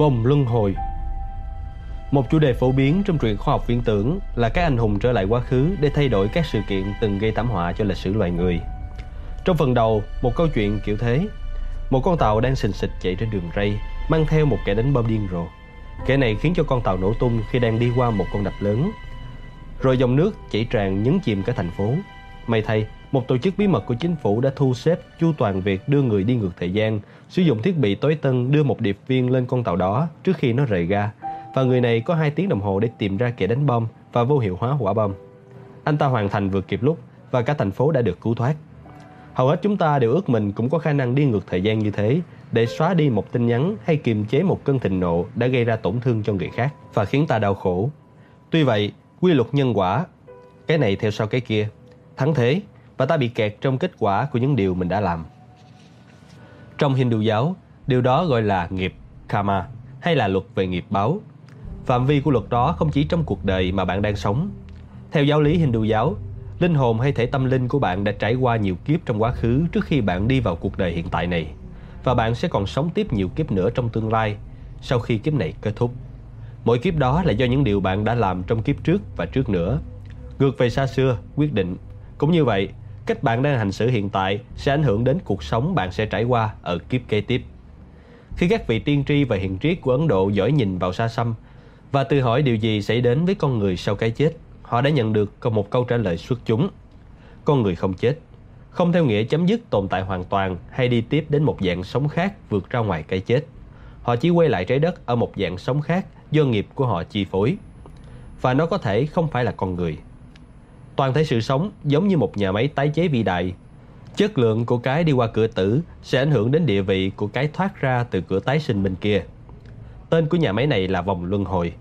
Vòng luân hồi Một chủ đề phổ biến trong truyện khoa học viễn tưởng là các anh hùng trở lại quá khứ để thay đổi các sự kiện từng gây thảm họa cho lịch sử loài người. Trong phần đầu, một câu chuyện kiểu thế. Một con tàu đang sình sịch chạy trên đường ray, mang theo một kẻ đánh bom điên rồ. Kẻ này khiến cho con tàu nổ tung khi đang đi qua một con đập lớn. Rồi dòng nước chảy tràn nhấn chìm cả thành phố. May thay, một tổ chức bí mật của chính phủ đã thu xếp chu toàn việc đưa người đi ngược thời gian, sử dụng thiết bị tối tân đưa một điệp viên lên con tàu đó trước khi nó rời ga. Và người này có 2 tiếng đồng hồ để tìm ra kẻ đánh bom và vô hiệu hóa quả bom. Anh ta hoàn thành vượt kịp lúc và cả thành phố đã được cứu thoát. Hầu hết chúng ta đều ước mình cũng có khả năng đi ngược thời gian như thế để xóa đi một tin nhắn hay kiềm chế một cơn thịnh nộ đã gây ra tổn thương cho người khác và khiến ta đau khổ. Tuy vậy, quy luật nhân quả, cái này theo sau cái kia, thắng thế và ta bị kẹt trong kết quả của những điều mình đã làm. Trong Hindu giáo, điều đó gọi là nghiệp karma hay là luật về nghiệp báo. Phạm vi của luật đó không chỉ trong cuộc đời mà bạn đang sống. Theo giáo lý Hindu giáo, linh hồn hay thể tâm linh của bạn đã trải qua nhiều kiếp trong quá khứ trước khi bạn đi vào cuộc đời hiện tại này và bạn sẽ còn sống tiếp nhiều kiếp nữa trong tương lai sau khi kiếp này kết thúc. Mỗi kiếp đó là do những điều bạn đã làm trong kiếp trước và trước nữa. Ngược về xa xưa, quyết định. Cũng như vậy, cách bạn đang hành xử hiện tại sẽ ảnh hưởng đến cuộc sống bạn sẽ trải qua ở kiếp kế tiếp. Khi các vị tiên tri và hiền triết của Ấn Độ giỏi nhìn vào xa xăm và tự hỏi điều gì xảy đến với con người sau cái chết, họ đã nhận được một câu trả lời xuất chúng. Con người không chết, không theo nghĩa chấm dứt tồn tại hoàn toàn hay đi tiếp đến một dạng sống khác vượt ra ngoài cái chết. Họ chỉ quay lại trái đất ở một dạng sống khác do nghiệp của họ chi phối. Và nó có thể không phải là con người. Toàn thể sự sống giống như một nhà máy tái chế vĩ đại. Chất lượng của cái đi qua cửa tử sẽ ảnh hưởng đến địa vị của cái thoát ra từ cửa tái sinh bên kia. Tên của nhà máy này là vòng luân hồi,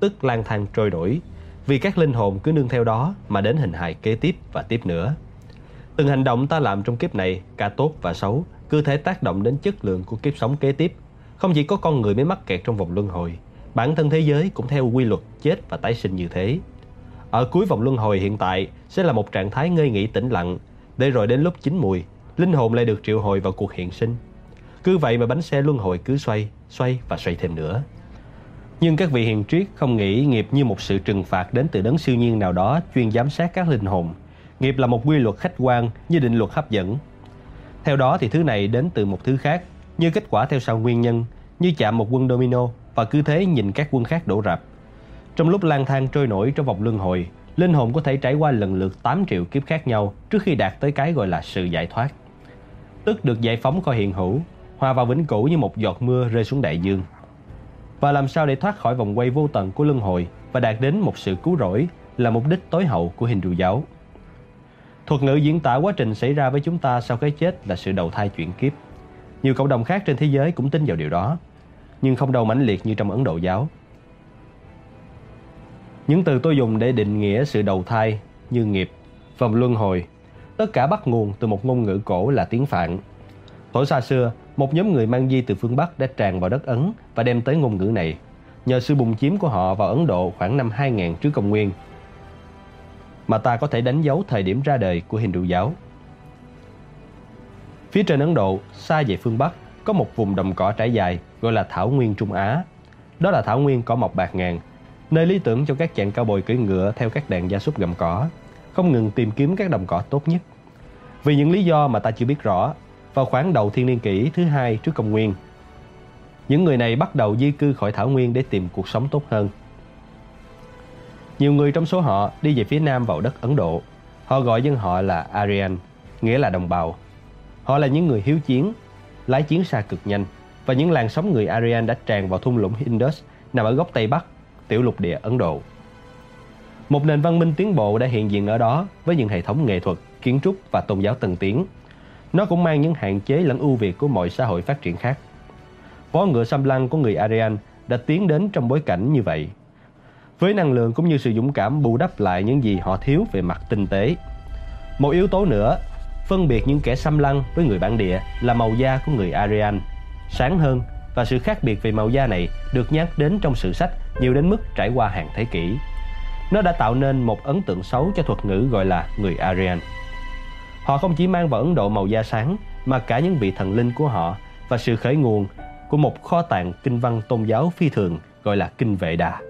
tức lang thang trôi nổi, vì các linh hồn cứ nương theo đó mà đến hình hài kế tiếp và tiếp nữa. Từng hành động ta làm trong kiếp này, cả tốt và xấu, cứ thể tác động đến chất lượng của kiếp sống kế tiếp. Không chỉ có con người mới mắc kẹt trong vòng luân hồi, bản thân thế giới cũng theo quy luật chết và tái sinh như thế. Ở cuối vòng luân hồi hiện tại sẽ là một trạng thái ngơi nghỉ tĩnh lặng, để rồi đến lúc chín mùi, linh hồn lại được triệu hồi vào cuộc hiện sinh. Cứ vậy mà bánh xe luân hồi cứ xoay, xoay và xoay thêm nữa. Nhưng các vị hiền triết không nghĩ nghiệp như một sự trừng phạt đến từ đấng siêu nhiên nào đó chuyên giám sát các linh hồn. Nghiệp là một quy luật khách quan như định luật hấp dẫn. Theo đó thì thứ này đến từ một thứ khác, như kết quả theo sau nguyên nhân, như chạm một quân domino và cứ thế nhìn các quân khác đổ rạp. Trong lúc lang thang trôi nổi trong vòng luân hồi, linh hồn có thể trải qua lần lượt 8 triệu kiếp khác nhau trước khi đạt tới cái gọi là sự giải thoát. Tức được giải phóng khỏi hiện hữu, hòa vào vĩnh cửu như một giọt mưa rơi xuống đại dương. Và làm sao để thoát khỏi vòng quay vô tận của luân hồi và đạt đến một sự cứu rỗi là mục đích tối hậu của Hindu giáo. Thuật ngữ diễn tả quá trình xảy ra với chúng ta sau cái chết là sự đầu thai chuyển kiếp. Nhiều cộng đồng khác trên thế giới cũng tin vào điều đó, nhưng không đâu mãnh liệt như trong Ấn Độ giáo. Những từ tôi dùng để định nghĩa sự đầu thai như nghiệp, vòng luân hồi, tất cả bắt nguồn từ một ngôn ngữ cổ là tiếng Phạn. Thổ xa xưa, một nhóm người mang di từ phương Bắc đã tràn vào đất Ấn và đem tới ngôn ngữ này. Nhờ sự bùng chiếm của họ vào Ấn Độ khoảng năm 2000 trước công nguyên, mà ta có thể đánh dấu thời điểm ra đời của Hindu giáo. Phía trên Ấn Độ, xa về phương Bắc, có một vùng đồng cỏ trải dài gọi là Thảo Nguyên Trung Á. Đó là Thảo Nguyên cỏ mọc bạc ngàn, nơi lý tưởng cho các chàng cao bồi cưỡi ngựa theo các đàn gia súc gặm cỏ, không ngừng tìm kiếm các đồng cỏ tốt nhất. Vì những lý do mà ta chưa biết rõ, vào khoảng đầu thiên niên kỷ thứ hai trước công nguyên, những người này bắt đầu di cư khỏi Thảo Nguyên để tìm cuộc sống tốt hơn. Nhiều người trong số họ đi về phía nam vào đất Ấn Độ. Họ gọi dân họ là Aryan, nghĩa là đồng bào. Họ là những người hiếu chiến, lái chiến xa cực nhanh và những làn sóng người Aryan đã tràn vào thung lũng Indus nằm ở góc Tây Bắc, tiểu lục địa Ấn Độ. Một nền văn minh tiến bộ đã hiện diện ở đó với những hệ thống nghệ thuật, kiến trúc và tôn giáo tân tiến. Nó cũng mang những hạn chế lẫn ưu việt của mọi xã hội phát triển khác. Vó ngựa xăm lăng của người Aryan đã tiến đến trong bối cảnh như vậy với năng lượng cũng như sự dũng cảm bù đắp lại những gì họ thiếu về mặt tinh tế. Một yếu tố nữa, phân biệt những kẻ xâm lăng với người bản địa là màu da của người Aryan, sáng hơn và sự khác biệt về màu da này được nhắc đến trong sử sách nhiều đến mức trải qua hàng thế kỷ. Nó đã tạo nên một ấn tượng xấu cho thuật ngữ gọi là người Aryan. Họ không chỉ mang vào Ấn Độ màu da sáng, mà cả những vị thần linh của họ và sự khởi nguồn của một kho tàng kinh văn tôn giáo phi thường gọi là Kinh Vệ Đà.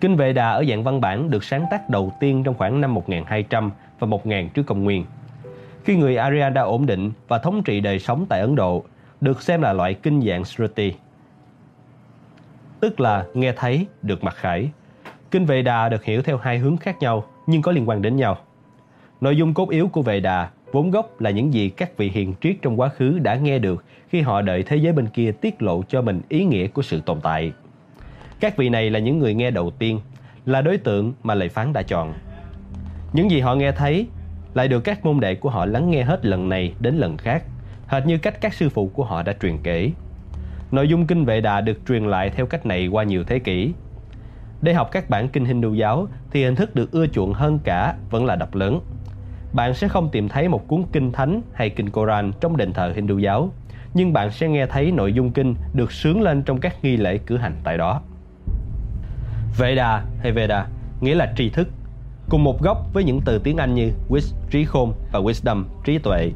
Kinh Vệ Đà ở dạng văn bản được sáng tác đầu tiên trong khoảng năm 1200 và 1000 trước công nguyên. Khi người Arya đã ổn định và thống trị đời sống tại Ấn Độ, được xem là loại kinh dạng Shruti, tức là nghe thấy, được mặc khải. Kinh Vệ Đà được hiểu theo hai hướng khác nhau nhưng có liên quan đến nhau. Nội dung cốt yếu của Vệ Đà vốn gốc là những gì các vị hiền triết trong quá khứ đã nghe được khi họ đợi thế giới bên kia tiết lộ cho mình ý nghĩa của sự tồn tại. Các vị này là những người nghe đầu tiên, là đối tượng mà lời phán đã chọn. Những gì họ nghe thấy lại được các môn đệ của họ lắng nghe hết lần này đến lần khác, hệt như cách các sư phụ của họ đã truyền kể. Nội dung kinh Vệ Đà được truyền lại theo cách này qua nhiều thế kỷ. Để học các bản kinh Hindu giáo thì hình thức được ưa chuộng hơn cả vẫn là đọc lớn. Bạn sẽ không tìm thấy một cuốn kinh thánh hay kinh Koran trong đền thờ Hindu giáo, nhưng bạn sẽ nghe thấy nội dung kinh được sướng lên trong các nghi lễ cử hành tại đó. Veda hay Veda nghĩa là tri thức, cùng một gốc với những từ tiếng Anh như wis, trí khôn và wisdom, trí tuệ.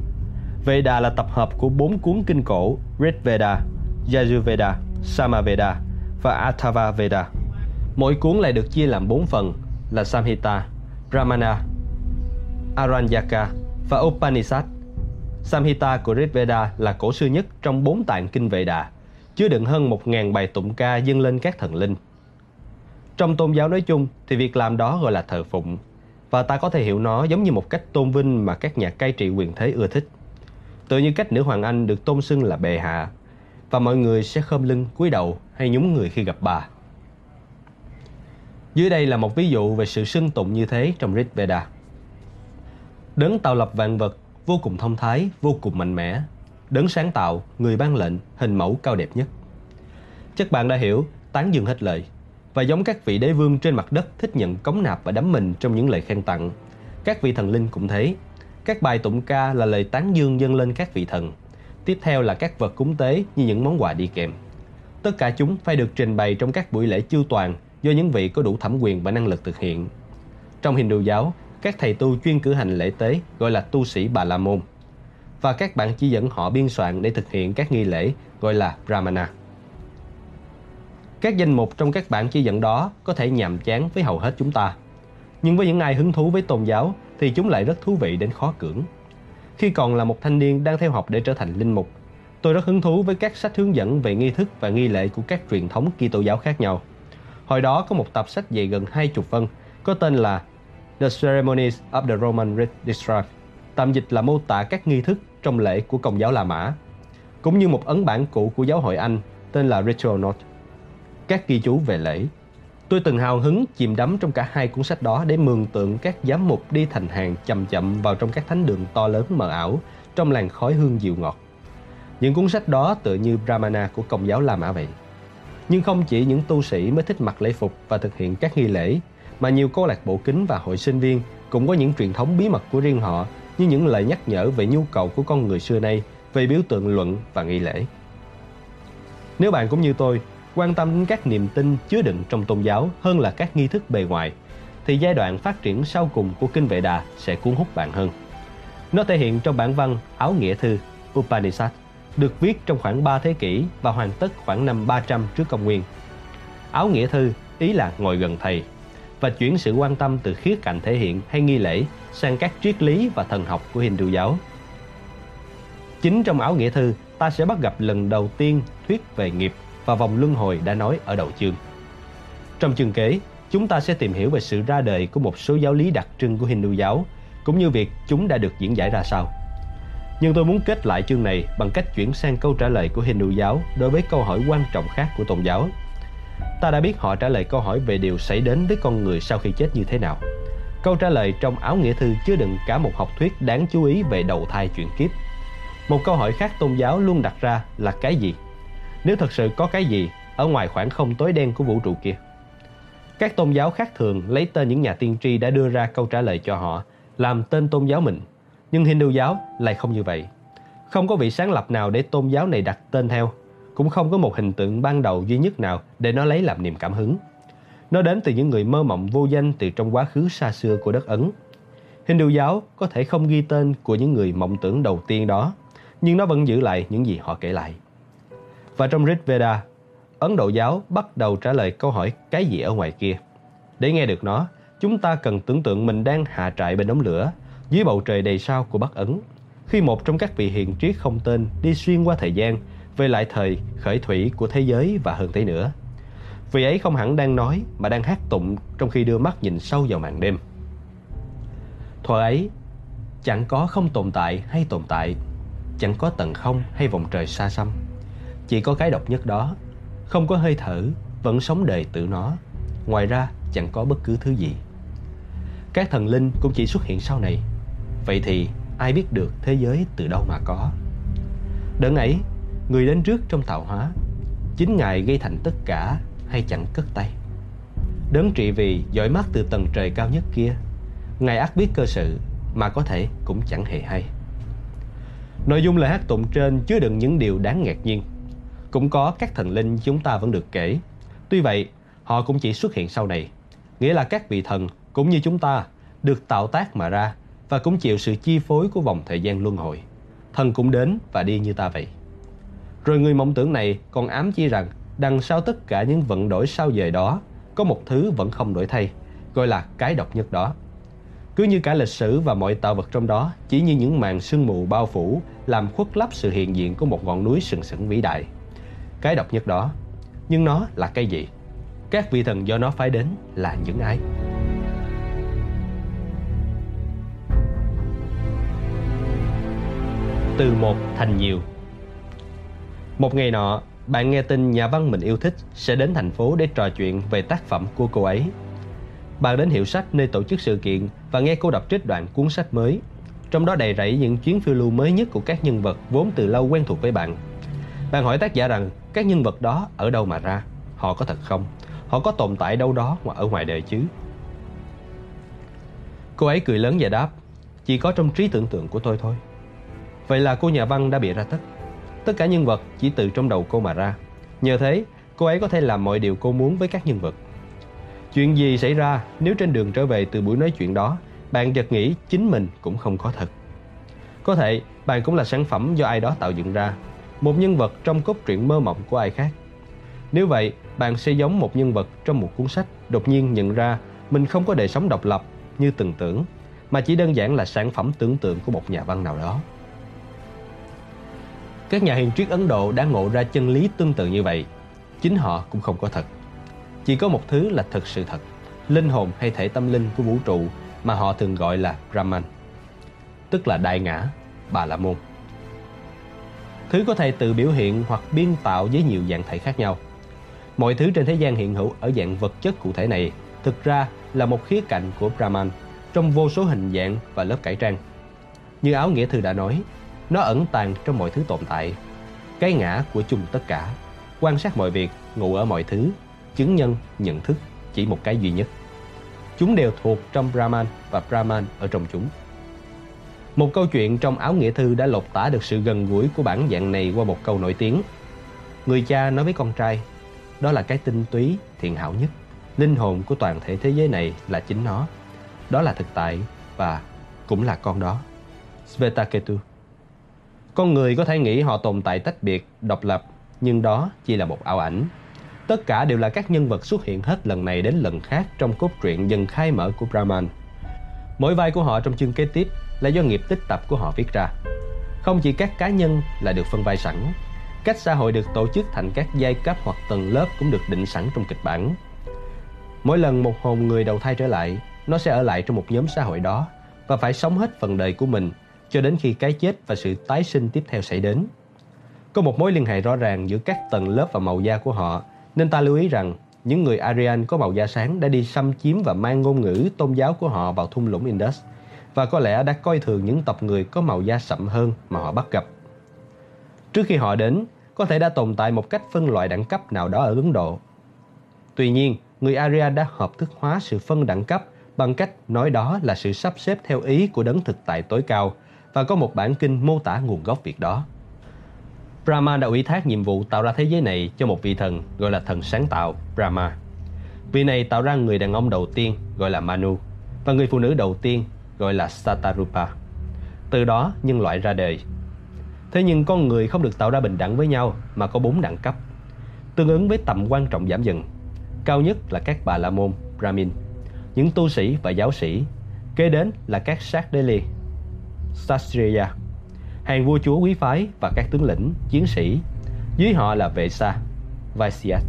Veda là tập hợp của bốn cuốn kinh cổ Rig Veda, Yajurveda, Samaveda và Atharva Veda. Mỗi cuốn lại được chia làm bốn phần là Samhita, Brahmana, Aranyaka và Upanishad. Samhita của Rig Veda là cổ xưa nhất trong bốn tạng kinh Vệ Đà, chứa đựng hơn 1.000 bài tụng ca dâng lên các thần linh. Trong tôn giáo nói chung thì việc làm đó gọi là thờ phụng, và ta có thể hiểu nó giống như một cách tôn vinh mà các nhà cai trị quyền thế ưa thích. Tự như cách nữ hoàng Anh được tôn xưng là bệ hạ, và mọi người sẽ khom lưng cúi đầu hay nhúng người khi gặp bà. Dưới đây là một ví dụ về sự xưng tụng như thế trong Rig Veda. Đấng tạo lập vạn vật vô cùng thông thái, vô cùng mạnh mẽ. Đấng sáng tạo, người ban lệnh, hình mẫu cao đẹp nhất. Chắc bạn đã hiểu, tán dương hết lời. Và giống các vị đế vương trên mặt đất thích nhận cống nạp và đắm mình trong những lời khen tặng. Các vị thần linh cũng thế. Các bài tụng ca là lời tán dương dâng lên các vị thần. Tiếp theo là các vật cúng tế như những món quà đi kèm. Tất cả chúng phải được trình bày trong các buổi lễ chư toàn do những vị có đủ thẩm quyền và năng lực thực hiện. Trong Hindu giáo, các thầy tu chuyên cử hành lễ tế gọi là tu sĩ Bà La Môn và các bạn chỉ dẫn họ biên soạn để thực hiện các nghi lễ gọi là Brahmana. Các danh mục trong các bản chỉ dẫn đó có thể nhàm chán với hầu hết chúng ta. Nhưng với những ai hứng thú với tôn giáo thì chúng lại rất thú vị đến khó cưỡng. Khi còn là một thanh niên đang theo học để trở thành linh mục, tôi rất hứng thú với các sách hướng dẫn về nghi thức và nghi lễ của các truyền thống Kitô giáo khác nhau. Hồi đó có một tập sách dày gần hai chục phân có tên là The Ceremonies of the Roman Rite District, tạm dịch là mô tả các nghi thức trong lễ của Công giáo La Mã, cũng như một ấn bản cũ của giáo hội Anh tên là Ritual Note, các ghi chú về lễ. Tôi từng hào hứng chìm đắm trong cả hai cuốn sách đó để mường tượng các giám mục đi thành hàng chậm chậm vào trong các thánh đường to lớn mờ ảo trong làn khói hương dịu ngọt. Những cuốn sách đó tựa như Brahmana của Công giáo La Mã vậy. Nhưng không chỉ những tu sĩ mới thích mặc lễ phục và thực hiện các nghi lễ mà nhiều câu lạc bộ kính và hội sinh viên cũng có những truyền thống bí mật của riêng họ như những lời nhắc nhở về nhu cầu của con người xưa nay về biểu tượng luận và nghi lễ. Nếu bạn cũng như tôi, quan tâm đến các niềm tin chứa đựng trong tôn giáo hơn là các nghi thức bề ngoài, thì giai đoạn phát triển sau cùng của Kinh Vệ Đà sẽ cuốn hút bạn hơn. Nó thể hiện trong bản văn Áo Nghĩa Thư Upanishad, được viết trong khoảng 3 thế kỷ và hoàn tất khoảng năm 300 trước công nguyên. Áo Nghĩa Thư ý là ngồi gần thầy và chuyển sự quan tâm từ khía cạnh thể hiện hay nghi lễ sang các triết lý và thần học của Hindu giáo. Chính trong áo nghĩa thư, ta sẽ bắt gặp lần đầu tiên thuyết về nghiệp và vòng luân hồi đã nói ở đầu chương. Trong chương kế, chúng ta sẽ tìm hiểu về sự ra đời của một số giáo lý đặc trưng của Hindu giáo, cũng như việc chúng đã được diễn giải ra sao. Nhưng tôi muốn kết lại chương này bằng cách chuyển sang câu trả lời của Hindu giáo đối với câu hỏi quan trọng khác của tôn giáo ta đã biết họ trả lời câu hỏi về điều xảy đến với con người sau khi chết như thế nào. Câu trả lời trong áo nghĩa thư chứa đựng cả một học thuyết đáng chú ý về đầu thai chuyển kiếp. Một câu hỏi khác tôn giáo luôn đặt ra là cái gì? Nếu thật sự có cái gì ở ngoài khoảng không tối đen của vũ trụ kia? Các tôn giáo khác thường lấy tên những nhà tiên tri đã đưa ra câu trả lời cho họ, làm tên tôn giáo mình. Nhưng Hindu giáo lại không như vậy. Không có vị sáng lập nào để tôn giáo này đặt tên theo cũng không có một hình tượng ban đầu duy nhất nào để nó lấy làm niềm cảm hứng. Nó đến từ những người mơ mộng vô danh từ trong quá khứ xa xưa của đất Ấn. Hindu giáo có thể không ghi tên của những người mộng tưởng đầu tiên đó, nhưng nó vẫn giữ lại những gì họ kể lại. Và trong Rig Veda, Ấn Độ giáo bắt đầu trả lời câu hỏi cái gì ở ngoài kia. Để nghe được nó, chúng ta cần tưởng tượng mình đang hạ trại bên đống lửa dưới bầu trời đầy sao của Bắc Ấn. Khi một trong các vị hiền triết không tên đi xuyên qua thời gian về lại thời khởi thủy của thế giới và hơn thế nữa. Vị ấy không hẳn đang nói mà đang hát tụng trong khi đưa mắt nhìn sâu vào màn đêm. Thuở ấy, chẳng có không tồn tại hay tồn tại, chẳng có tầng không hay vòng trời xa xăm. Chỉ có cái độc nhất đó, không có hơi thở, vẫn sống đời tự nó. Ngoài ra, chẳng có bất cứ thứ gì. Các thần linh cũng chỉ xuất hiện sau này. Vậy thì ai biết được thế giới từ đâu mà có? Đấng ấy, người đến trước trong tạo hóa, chính Ngài gây thành tất cả hay chẳng cất tay. Đấng trị vì dõi mắt từ tầng trời cao nhất kia, Ngài ác biết cơ sự mà có thể cũng chẳng hề hay. Nội dung lời hát tụng trên chứa đựng những điều đáng ngạc nhiên. Cũng có các thần linh chúng ta vẫn được kể. Tuy vậy, họ cũng chỉ xuất hiện sau này. Nghĩa là các vị thần cũng như chúng ta được tạo tác mà ra và cũng chịu sự chi phối của vòng thời gian luân hồi. Thần cũng đến và đi như ta vậy. Rồi người mộng tưởng này còn ám chi rằng đằng sau tất cả những vận đổi sao dời đó có một thứ vẫn không đổi thay, gọi là cái độc nhất đó. Cứ như cả lịch sử và mọi tạo vật trong đó chỉ như những màn sương mù bao phủ làm khuất lấp sự hiện diện của một ngọn núi sừng sững vĩ đại. Cái độc nhất đó, nhưng nó là cái gì? Các vị thần do nó phái đến là những ai? Từ một thành nhiều Một ngày nọ, bạn nghe tin nhà văn mình yêu thích sẽ đến thành phố để trò chuyện về tác phẩm của cô ấy bạn đến hiệu sách nơi tổ chức sự kiện và nghe cô đọc trích đoạn cuốn sách mới. Trong đó đầy rẫy những chuyến phiêu lưu mới nhất của các nhân vật vốn từ lâu quen thuộc với bạn. Bạn hỏi tác giả rằng các nhân vật đó ở đâu mà ra? Họ có thật không? Họ có tồn tại đâu đó mà ở ngoài đời chứ? Cô ấy cười lớn và đáp Chỉ có trong trí tưởng tượng của tôi thôi Vậy là cô nhà văn đã bị ra tất Tất cả nhân vật chỉ từ trong đầu cô mà ra Nhờ thế, cô ấy có thể làm mọi điều cô muốn với các nhân vật Chuyện gì xảy ra nếu trên đường trở về từ buổi nói chuyện đó, bạn chợt nghĩ chính mình cũng không có thật? Có thể bạn cũng là sản phẩm do ai đó tạo dựng ra, một nhân vật trong cốt truyện mơ mộng của ai khác. Nếu vậy, bạn sẽ giống một nhân vật trong một cuốn sách đột nhiên nhận ra mình không có đời sống độc lập như từng tưởng, mà chỉ đơn giản là sản phẩm tưởng tượng của một nhà văn nào đó. Các nhà hiền triết Ấn Độ đã ngộ ra chân lý tương tự như vậy. Chính họ cũng không có thật. Chỉ có một thứ là thực sự thật, linh hồn hay thể tâm linh của vũ trụ mà họ thường gọi là Brahman, tức là đại ngã, bà la môn. Thứ có thể tự biểu hiện hoặc biên tạo với nhiều dạng thể khác nhau. Mọi thứ trên thế gian hiện hữu ở dạng vật chất cụ thể này thực ra là một khía cạnh của Brahman trong vô số hình dạng và lớp cải trang. Như áo nghĩa thư đã nói, nó ẩn tàng trong mọi thứ tồn tại. Cái ngã của chung tất cả, quan sát mọi việc, ngủ ở mọi thứ chứng nhân, nhận thức chỉ một cái duy nhất. Chúng đều thuộc trong Brahman và Brahman ở trong chúng. Một câu chuyện trong áo nghĩa thư đã lột tả được sự gần gũi của bản dạng này qua một câu nổi tiếng. Người cha nói với con trai, đó là cái tinh túy, thiện hảo nhất. Linh hồn của toàn thể thế giới này là chính nó. Đó là thực tại và cũng là con đó. Svetaketu Con người có thể nghĩ họ tồn tại tách biệt, độc lập, nhưng đó chỉ là một ảo ảnh Tất cả đều là các nhân vật xuất hiện hết lần này đến lần khác trong cốt truyện dần khai mở của Brahman. Mỗi vai của họ trong chương kế tiếp là do nghiệp tích tập của họ viết ra. Không chỉ các cá nhân là được phân vai sẵn, cách xã hội được tổ chức thành các giai cấp hoặc tầng lớp cũng được định sẵn trong kịch bản. Mỗi lần một hồn người đầu thai trở lại, nó sẽ ở lại trong một nhóm xã hội đó và phải sống hết phần đời của mình cho đến khi cái chết và sự tái sinh tiếp theo xảy đến. Có một mối liên hệ rõ ràng giữa các tầng lớp và màu da của họ nên ta lưu ý rằng những người Aryan có màu da sáng đã đi xâm chiếm và mang ngôn ngữ tôn giáo của họ vào thung lũng Indus và có lẽ đã coi thường những tộc người có màu da sậm hơn mà họ bắt gặp. Trước khi họ đến, có thể đã tồn tại một cách phân loại đẳng cấp nào đó ở Ấn Độ. Tuy nhiên, người arya đã hợp thức hóa sự phân đẳng cấp bằng cách nói đó là sự sắp xếp theo ý của đấng thực tại tối cao và có một bản kinh mô tả nguồn gốc việc đó. Brahma đã ủy thác nhiệm vụ tạo ra thế giới này cho một vị thần gọi là thần sáng tạo Brahma. Vị này tạo ra người đàn ông đầu tiên gọi là Manu và người phụ nữ đầu tiên gọi là Satarupa. Từ đó nhân loại ra đời. Thế nhưng con người không được tạo ra bình đẳng với nhau mà có bốn đẳng cấp, tương ứng với tầm quan trọng giảm dần. Cao nhất là các bà la môn, Brahmin, những tu sĩ và giáo sĩ. Kế đến là các sát đế li, Sastriya, hàng vua chúa quý phái và các tướng lĩnh, chiến sĩ. Dưới họ là vệ sa, Vaisyas,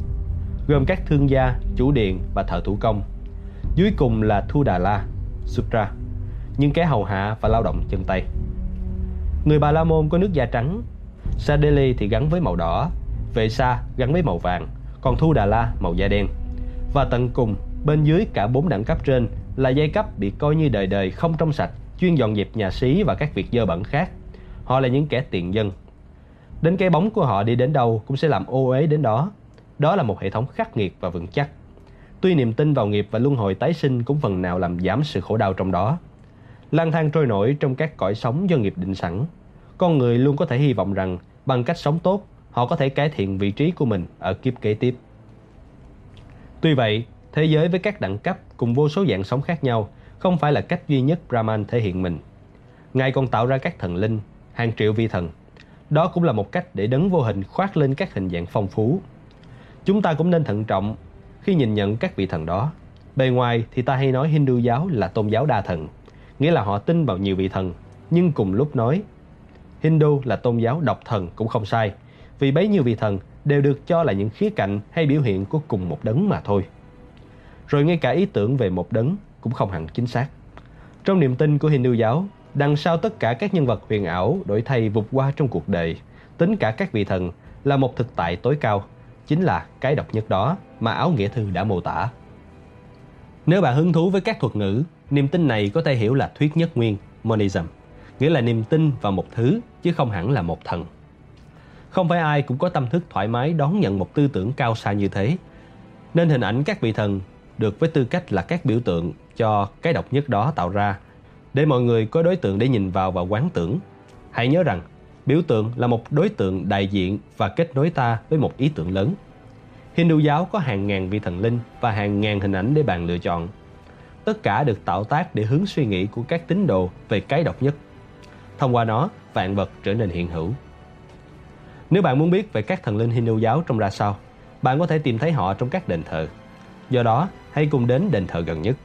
gồm các thương gia, chủ điện và thợ thủ công. Dưới cùng là Thu Đà La, Sutra, những kẻ hầu hạ và lao động chân tay. Người Bà La Môn có nước da trắng, Sadeli thì gắn với màu đỏ, Vệ Sa gắn với màu vàng, còn Thu Đà La màu da đen. Và tận cùng, bên dưới cả bốn đẳng cấp trên là giai cấp bị coi như đời đời không trong sạch, chuyên dọn dẹp nhà xí và các việc dơ bẩn khác. Họ là những kẻ tiện dân. Đến cái bóng của họ đi đến đâu cũng sẽ làm ô uế đến đó. Đó là một hệ thống khắc nghiệt và vững chắc. Tuy niềm tin vào nghiệp và luân hồi tái sinh cũng phần nào làm giảm sự khổ đau trong đó. Lang thang trôi nổi trong các cõi sống do nghiệp định sẵn. Con người luôn có thể hy vọng rằng bằng cách sống tốt, họ có thể cải thiện vị trí của mình ở kiếp kế tiếp. Tuy vậy, thế giới với các đẳng cấp cùng vô số dạng sống khác nhau không phải là cách duy nhất Brahman thể hiện mình. Ngài còn tạo ra các thần linh, hàng triệu vi thần. Đó cũng là một cách để đấng vô hình khoác lên các hình dạng phong phú. Chúng ta cũng nên thận trọng khi nhìn nhận các vị thần đó. Bề ngoài thì ta hay nói Hindu giáo là tôn giáo đa thần, nghĩa là họ tin vào nhiều vị thần, nhưng cùng lúc nói Hindu là tôn giáo độc thần cũng không sai, vì bấy nhiêu vị thần đều được cho là những khía cạnh hay biểu hiện của cùng một đấng mà thôi. Rồi ngay cả ý tưởng về một đấng cũng không hẳn chính xác. Trong niềm tin của Hindu giáo, đằng sau tất cả các nhân vật huyền ảo đổi thay vụt qua trong cuộc đời, tính cả các vị thần là một thực tại tối cao, chính là cái độc nhất đó mà áo nghĩa thư đã mô tả. Nếu bạn hứng thú với các thuật ngữ, niềm tin này có thể hiểu là thuyết nhất nguyên, monism, nghĩa là niềm tin vào một thứ chứ không hẳn là một thần. Không phải ai cũng có tâm thức thoải mái đón nhận một tư tưởng cao xa như thế. Nên hình ảnh các vị thần được với tư cách là các biểu tượng cho cái độc nhất đó tạo ra để mọi người có đối tượng để nhìn vào và quán tưởng. Hãy nhớ rằng, biểu tượng là một đối tượng đại diện và kết nối ta với một ý tưởng lớn. Hindu giáo có hàng ngàn vị thần linh và hàng ngàn hình ảnh để bạn lựa chọn. Tất cả được tạo tác để hướng suy nghĩ của các tín đồ về cái độc nhất. Thông qua nó, vạn vật trở nên hiện hữu. Nếu bạn muốn biết về các thần linh Hindu giáo trông ra sao, bạn có thể tìm thấy họ trong các đền thờ. Do đó, hãy cùng đến đền thờ gần nhất.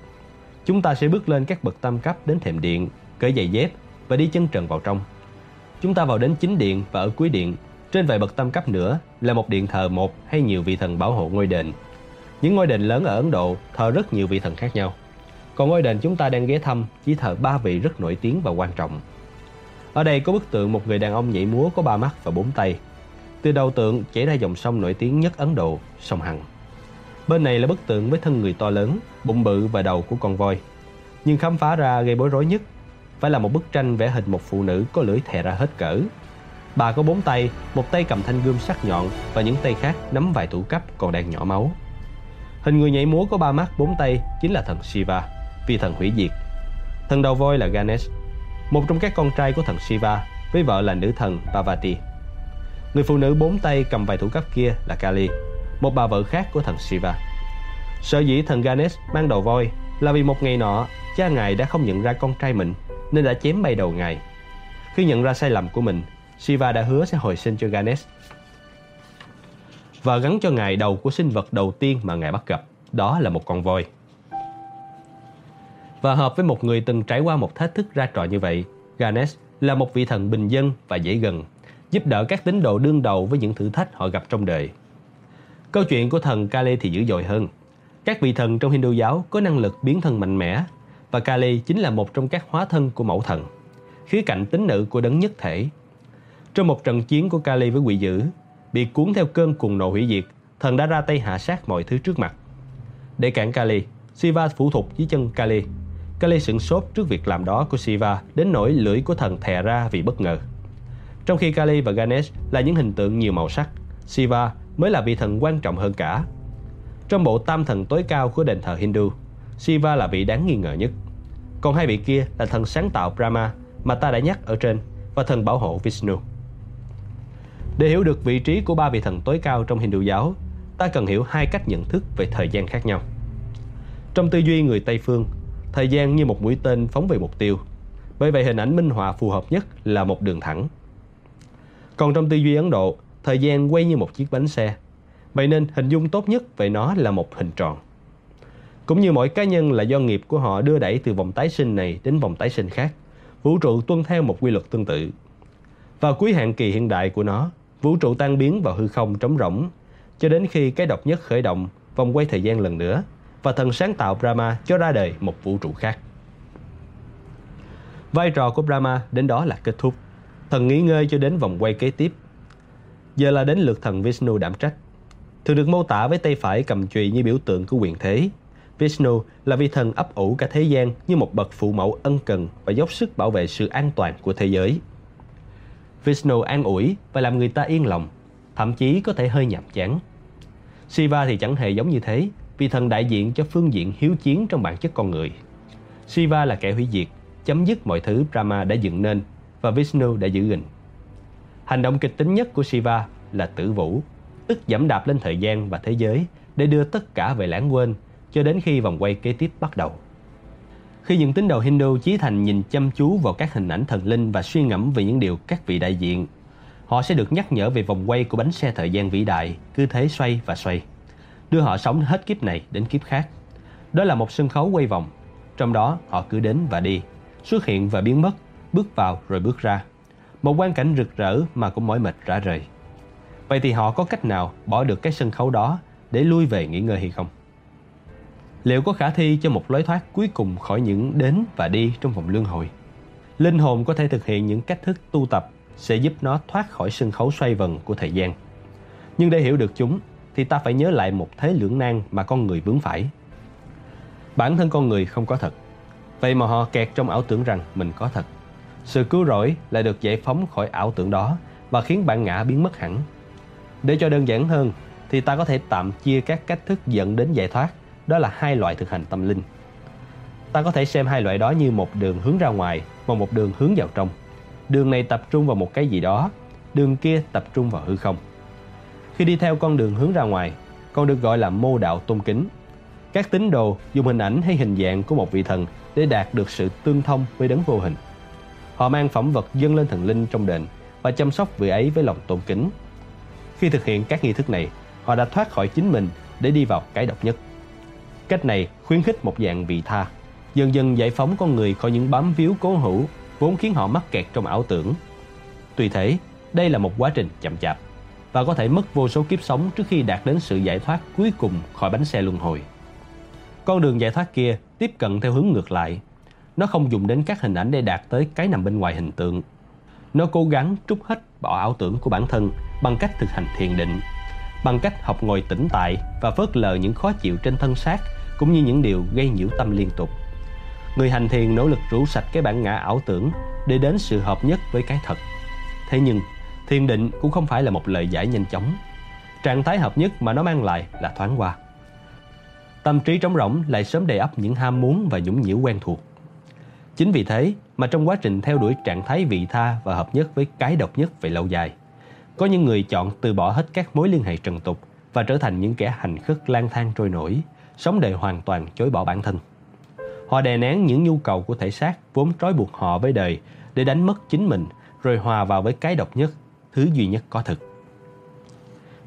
Chúng ta sẽ bước lên các bậc tam cấp đến thềm điện, cởi giày dép và đi chân trần vào trong. Chúng ta vào đến chính điện và ở cuối điện, trên vài bậc tam cấp nữa là một điện thờ một hay nhiều vị thần bảo hộ ngôi đền. Những ngôi đền lớn ở Ấn Độ thờ rất nhiều vị thần khác nhau. Còn ngôi đền chúng ta đang ghé thăm chỉ thờ ba vị rất nổi tiếng và quan trọng. Ở đây có bức tượng một người đàn ông nhảy múa có ba mắt và bốn tay. Từ đầu tượng chảy ra dòng sông nổi tiếng nhất Ấn Độ, sông Hằng. Bên này là bức tượng với thân người to lớn, bụng bự và đầu của con voi. Nhưng khám phá ra gây bối rối nhất phải là một bức tranh vẽ hình một phụ nữ có lưỡi thè ra hết cỡ. Bà có bốn tay, một tay cầm thanh gươm sắc nhọn và những tay khác nắm vài thủ cấp còn đang nhỏ máu. Hình người nhảy múa có ba mắt bốn tay chính là thần Shiva, vì thần hủy diệt. Thần đầu voi là Ganesh, một trong các con trai của thần Shiva với vợ là nữ thần Parvati. Người phụ nữ bốn tay cầm vài thủ cấp kia là Kali, một bà vợ khác của thần Shiva. Sở dĩ thần Ganesh mang đầu voi là vì một ngày nọ cha ngài đã không nhận ra con trai mình nên đã chém bay đầu ngài. Khi nhận ra sai lầm của mình, Shiva đã hứa sẽ hồi sinh cho Ganesh và gắn cho ngài đầu của sinh vật đầu tiên mà ngài bắt gặp, đó là một con voi. Và hợp với một người từng trải qua một thách thức ra trò như vậy, Ganesh là một vị thần bình dân và dễ gần, giúp đỡ các tín đồ đương đầu với những thử thách họ gặp trong đời. Câu chuyện của thần Kali thì dữ dội hơn. Các vị thần trong Hindu giáo có năng lực biến thân mạnh mẽ và Kali chính là một trong các hóa thân của mẫu thần, khía cạnh tính nữ của đấng nhất thể. Trong một trận chiến của Kali với quỷ dữ, bị cuốn theo cơn cuồng nộ hủy diệt, thần đã ra tay hạ sát mọi thứ trước mặt. Để cản Kali, Shiva phụ thuộc dưới chân Kali. Kali sửng sốt trước việc làm đó của Shiva đến nỗi lưỡi của thần thè ra vì bất ngờ. Trong khi Kali và Ganesh là những hình tượng nhiều màu sắc, Shiva mới là vị thần quan trọng hơn cả. Trong bộ tam thần tối cao của đền thờ Hindu, Shiva là vị đáng nghi ngờ nhất. Còn hai vị kia là thần sáng tạo Brahma mà ta đã nhắc ở trên và thần bảo hộ Vishnu. Để hiểu được vị trí của ba vị thần tối cao trong Hindu giáo, ta cần hiểu hai cách nhận thức về thời gian khác nhau. Trong tư duy người Tây phương, thời gian như một mũi tên phóng về mục tiêu. Bởi vậy hình ảnh minh họa phù hợp nhất là một đường thẳng. Còn trong tư duy Ấn Độ, thời gian quay như một chiếc bánh xe. Vậy nên hình dung tốt nhất về nó là một hình tròn. Cũng như mỗi cá nhân là do nghiệp của họ đưa đẩy từ vòng tái sinh này đến vòng tái sinh khác, vũ trụ tuân theo một quy luật tương tự. Vào cuối hạn kỳ hiện đại của nó, vũ trụ tan biến vào hư không trống rỗng, cho đến khi cái độc nhất khởi động vòng quay thời gian lần nữa và thần sáng tạo Brahma cho ra đời một vũ trụ khác. Vai trò của Brahma đến đó là kết thúc. Thần nghỉ ngơi cho đến vòng quay kế tiếp. Giờ là đến lượt thần Vishnu đảm trách. Thường được mô tả với tay phải cầm chùy như biểu tượng của quyền thế. Vishnu là vị thần ấp ủ cả thế gian như một bậc phụ mẫu ân cần và dốc sức bảo vệ sự an toàn của thế giới. Vishnu an ủi và làm người ta yên lòng, thậm chí có thể hơi nhàm chán. Shiva thì chẳng hề giống như thế, vì thần đại diện cho phương diện hiếu chiến trong bản chất con người. Shiva là kẻ hủy diệt, chấm dứt mọi thứ Brahma đã dựng nên và Vishnu đã giữ gìn. Hành động kịch tính nhất của Shiva là tử vũ, tức giảm đạp lên thời gian và thế giới để đưa tất cả về lãng quên cho đến khi vòng quay kế tiếp bắt đầu. Khi những tín đồ Hindu chí thành nhìn chăm chú vào các hình ảnh thần linh và suy ngẫm về những điều các vị đại diện, họ sẽ được nhắc nhở về vòng quay của bánh xe thời gian vĩ đại, cứ thế xoay và xoay, đưa họ sống hết kiếp này đến kiếp khác. Đó là một sân khấu quay vòng, trong đó họ cứ đến và đi, xuất hiện và biến mất, bước vào rồi bước ra. Một quan cảnh rực rỡ mà cũng mỏi mệt rã rời. Vậy thì họ có cách nào bỏ được cái sân khấu đó để lui về nghỉ ngơi hay không? Liệu có khả thi cho một lối thoát cuối cùng khỏi những đến và đi trong vòng luân hồi? Linh hồn có thể thực hiện những cách thức tu tập sẽ giúp nó thoát khỏi sân khấu xoay vần của thời gian. Nhưng để hiểu được chúng thì ta phải nhớ lại một thế lưỡng nan mà con người vướng phải. Bản thân con người không có thật. Vậy mà họ kẹt trong ảo tưởng rằng mình có thật. Sự cứu rỗi lại được giải phóng khỏi ảo tưởng đó và khiến bản ngã biến mất hẳn. Để cho đơn giản hơn thì ta có thể tạm chia các cách thức dẫn đến giải thoát đó là hai loại thực hành tâm linh. Ta có thể xem hai loại đó như một đường hướng ra ngoài và một đường hướng vào trong. Đường này tập trung vào một cái gì đó, đường kia tập trung vào hư không. Khi đi theo con đường hướng ra ngoài, còn được gọi là mô đạo tôn kính. Các tín đồ dùng hình ảnh hay hình dạng của một vị thần để đạt được sự tương thông với đấng vô hình. Họ mang phẩm vật dâng lên thần linh trong đền và chăm sóc vị ấy với lòng tôn kính. Khi thực hiện các nghi thức này, họ đã thoát khỏi chính mình để đi vào cái độc nhất. Cách này khuyến khích một dạng vị tha, dần dần giải phóng con người khỏi những bám víu cố hữu vốn khiến họ mắc kẹt trong ảo tưởng. Tuy thế, đây là một quá trình chậm chạp và có thể mất vô số kiếp sống trước khi đạt đến sự giải thoát cuối cùng khỏi bánh xe luân hồi. Con đường giải thoát kia tiếp cận theo hướng ngược lại. Nó không dùng đến các hình ảnh để đạt tới cái nằm bên ngoài hình tượng. Nó cố gắng trút hết bỏ ảo tưởng của bản thân bằng cách thực hành thiền định, bằng cách học ngồi tĩnh tại và phớt lờ những khó chịu trên thân xác cũng như những điều gây nhiễu tâm liên tục. Người hành thiền nỗ lực rũ sạch cái bản ngã ảo tưởng để đến sự hợp nhất với cái thật. Thế nhưng, thiền định cũng không phải là một lời giải nhanh chóng. Trạng thái hợp nhất mà nó mang lại là thoáng qua. Tâm trí trống rỗng lại sớm đầy ấp những ham muốn và nhũng nhiễu quen thuộc. Chính vì thế mà trong quá trình theo đuổi trạng thái vị tha và hợp nhất với cái độc nhất về lâu dài, có những người chọn từ bỏ hết các mối liên hệ trần tục và trở thành những kẻ hành khất lang thang trôi nổi, sống đời hoàn toàn chối bỏ bản thân. Họ đè nén những nhu cầu của thể xác vốn trói buộc họ với đời để đánh mất chính mình rồi hòa vào với cái độc nhất, thứ duy nhất có thực.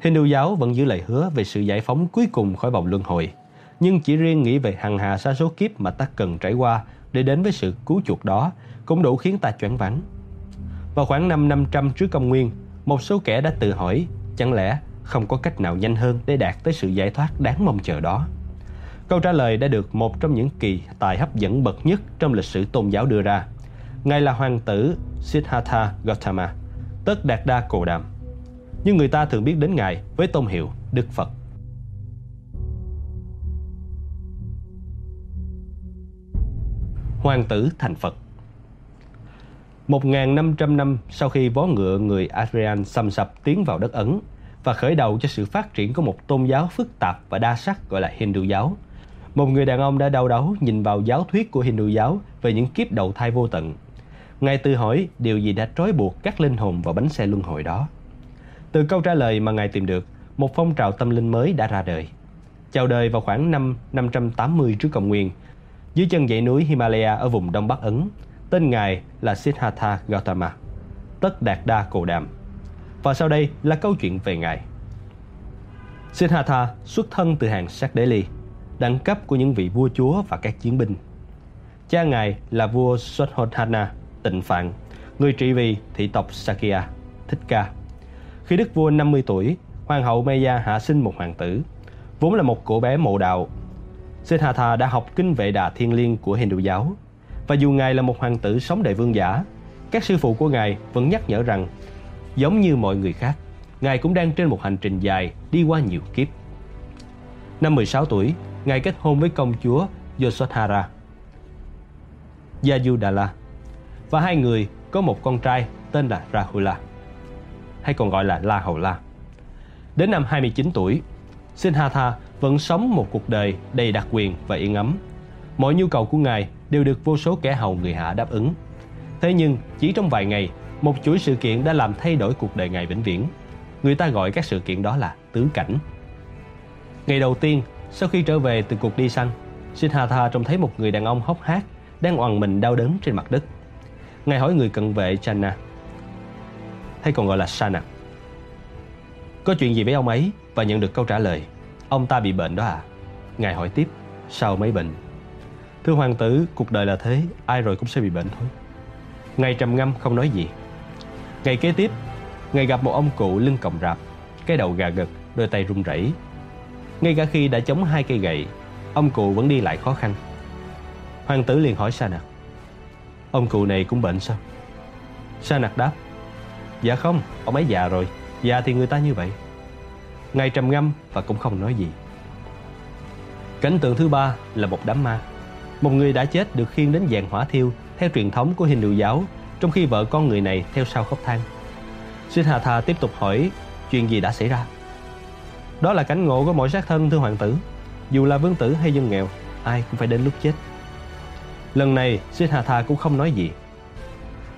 Hindu giáo vẫn giữ lời hứa về sự giải phóng cuối cùng khỏi vòng luân hồi, nhưng chỉ riêng nghĩ về hằng hà sa số kiếp mà ta cần trải qua để đến với sự cứu chuộc đó cũng đủ khiến ta choáng váng. Vào khoảng năm 500 trước công nguyên, một số kẻ đã tự hỏi chẳng lẽ không có cách nào nhanh hơn để đạt tới sự giải thoát đáng mong chờ đó. Câu trả lời đã được một trong những kỳ tài hấp dẫn bậc nhất trong lịch sử tôn giáo đưa ra. Ngài là hoàng tử Siddhartha Gautama, tất Đạt Đa Cồ Đàm. Nhưng người ta thường biết đến Ngài với tôn hiệu Đức Phật. Hoàng tử thành Phật 1.500 năm sau khi vó ngựa người Aryan xâm sập tiến vào đất Ấn và khởi đầu cho sự phát triển của một tôn giáo phức tạp và đa sắc gọi là Hindu giáo – một người đàn ông đã đau đớn nhìn vào giáo thuyết của Hindu giáo về những kiếp đầu thai vô tận. Ngài tự hỏi điều gì đã trói buộc các linh hồn vào bánh xe luân hồi đó. Từ câu trả lời mà Ngài tìm được, một phong trào tâm linh mới đã ra đời. Chào đời vào khoảng năm 580 trước công nguyên, dưới chân dãy núi Himalaya ở vùng Đông Bắc Ấn, tên Ngài là Siddhartha Gautama, tất đạt đa cồ đàm. Và sau đây là câu chuyện về ngài. Siddhartha xuất thân từ hàng sát đế ly, đẳng cấp của những vị vua chúa và các chiến binh. Cha ngài là vua Suddhodana, tịnh phạn, người trị vì thị tộc Sakya, Thích Ca. Khi đức vua 50 tuổi, hoàng hậu Maya hạ sinh một hoàng tử, vốn là một cậu bé mộ đạo. Siddhartha đã học kinh vệ đà thiên liêng của Hindu giáo, và dù ngài là một hoàng tử sống đại vương giả, các sư phụ của ngài vẫn nhắc nhở rằng, giống như mọi người khác, ngài cũng đang trên một hành trình dài đi qua nhiều kiếp. Năm 16 tuổi, ngài kết hôn với công chúa Yasodhara, Yajudala, và hai người có một con trai tên là Rahula, hay còn gọi là La Hầu La. Đến năm 29 tuổi, Sinhatha vẫn sống một cuộc đời đầy đặc quyền và yên ấm. Mọi nhu cầu của ngài đều được vô số kẻ hầu người hạ đáp ứng. Thế nhưng, chỉ trong vài ngày, một chuỗi sự kiện đã làm thay đổi cuộc đời ngài vĩnh viễn. Người ta gọi các sự kiện đó là tứ cảnh. Ngày đầu tiên, sau khi trở về từ cuộc đi săn, Sinhatha trông thấy một người đàn ông hốc hác đang oằn mình đau đớn trên mặt đất. Ngài hỏi người cận vệ Channa, hay còn gọi là Sana, có chuyện gì với ông ấy và nhận được câu trả lời, ông ta bị bệnh đó à? Ngài hỏi tiếp, sao mấy bệnh? Thưa hoàng tử, cuộc đời là thế, ai rồi cũng sẽ bị bệnh thôi. Ngài trầm ngâm không nói gì. Ngày kế tiếp, Ngài gặp một ông cụ lưng còng rạp, cái đầu gà gật, đôi tay run rẩy. Ngay cả khi đã chống hai cây gậy, ông cụ vẫn đi lại khó khăn. Hoàng tử liền hỏi Sa ông cụ này cũng bệnh sao? Sa Nặc đáp, dạ không, ông ấy già rồi, già thì người ta như vậy. Ngài trầm ngâm và cũng không nói gì. Cảnh tượng thứ ba là một đám ma. Một người đã chết được khiêng đến dạng hỏa thiêu theo truyền thống của Hindu giáo, trong khi vợ con người này theo sau khóc than. Siddhartha tiếp tục hỏi chuyện gì đã xảy ra. Đó là cảnh ngộ của mọi sát thân thưa hoàng tử. Dù là vương tử hay dân nghèo, ai cũng phải đến lúc chết. Lần này Siddhartha cũng không nói gì.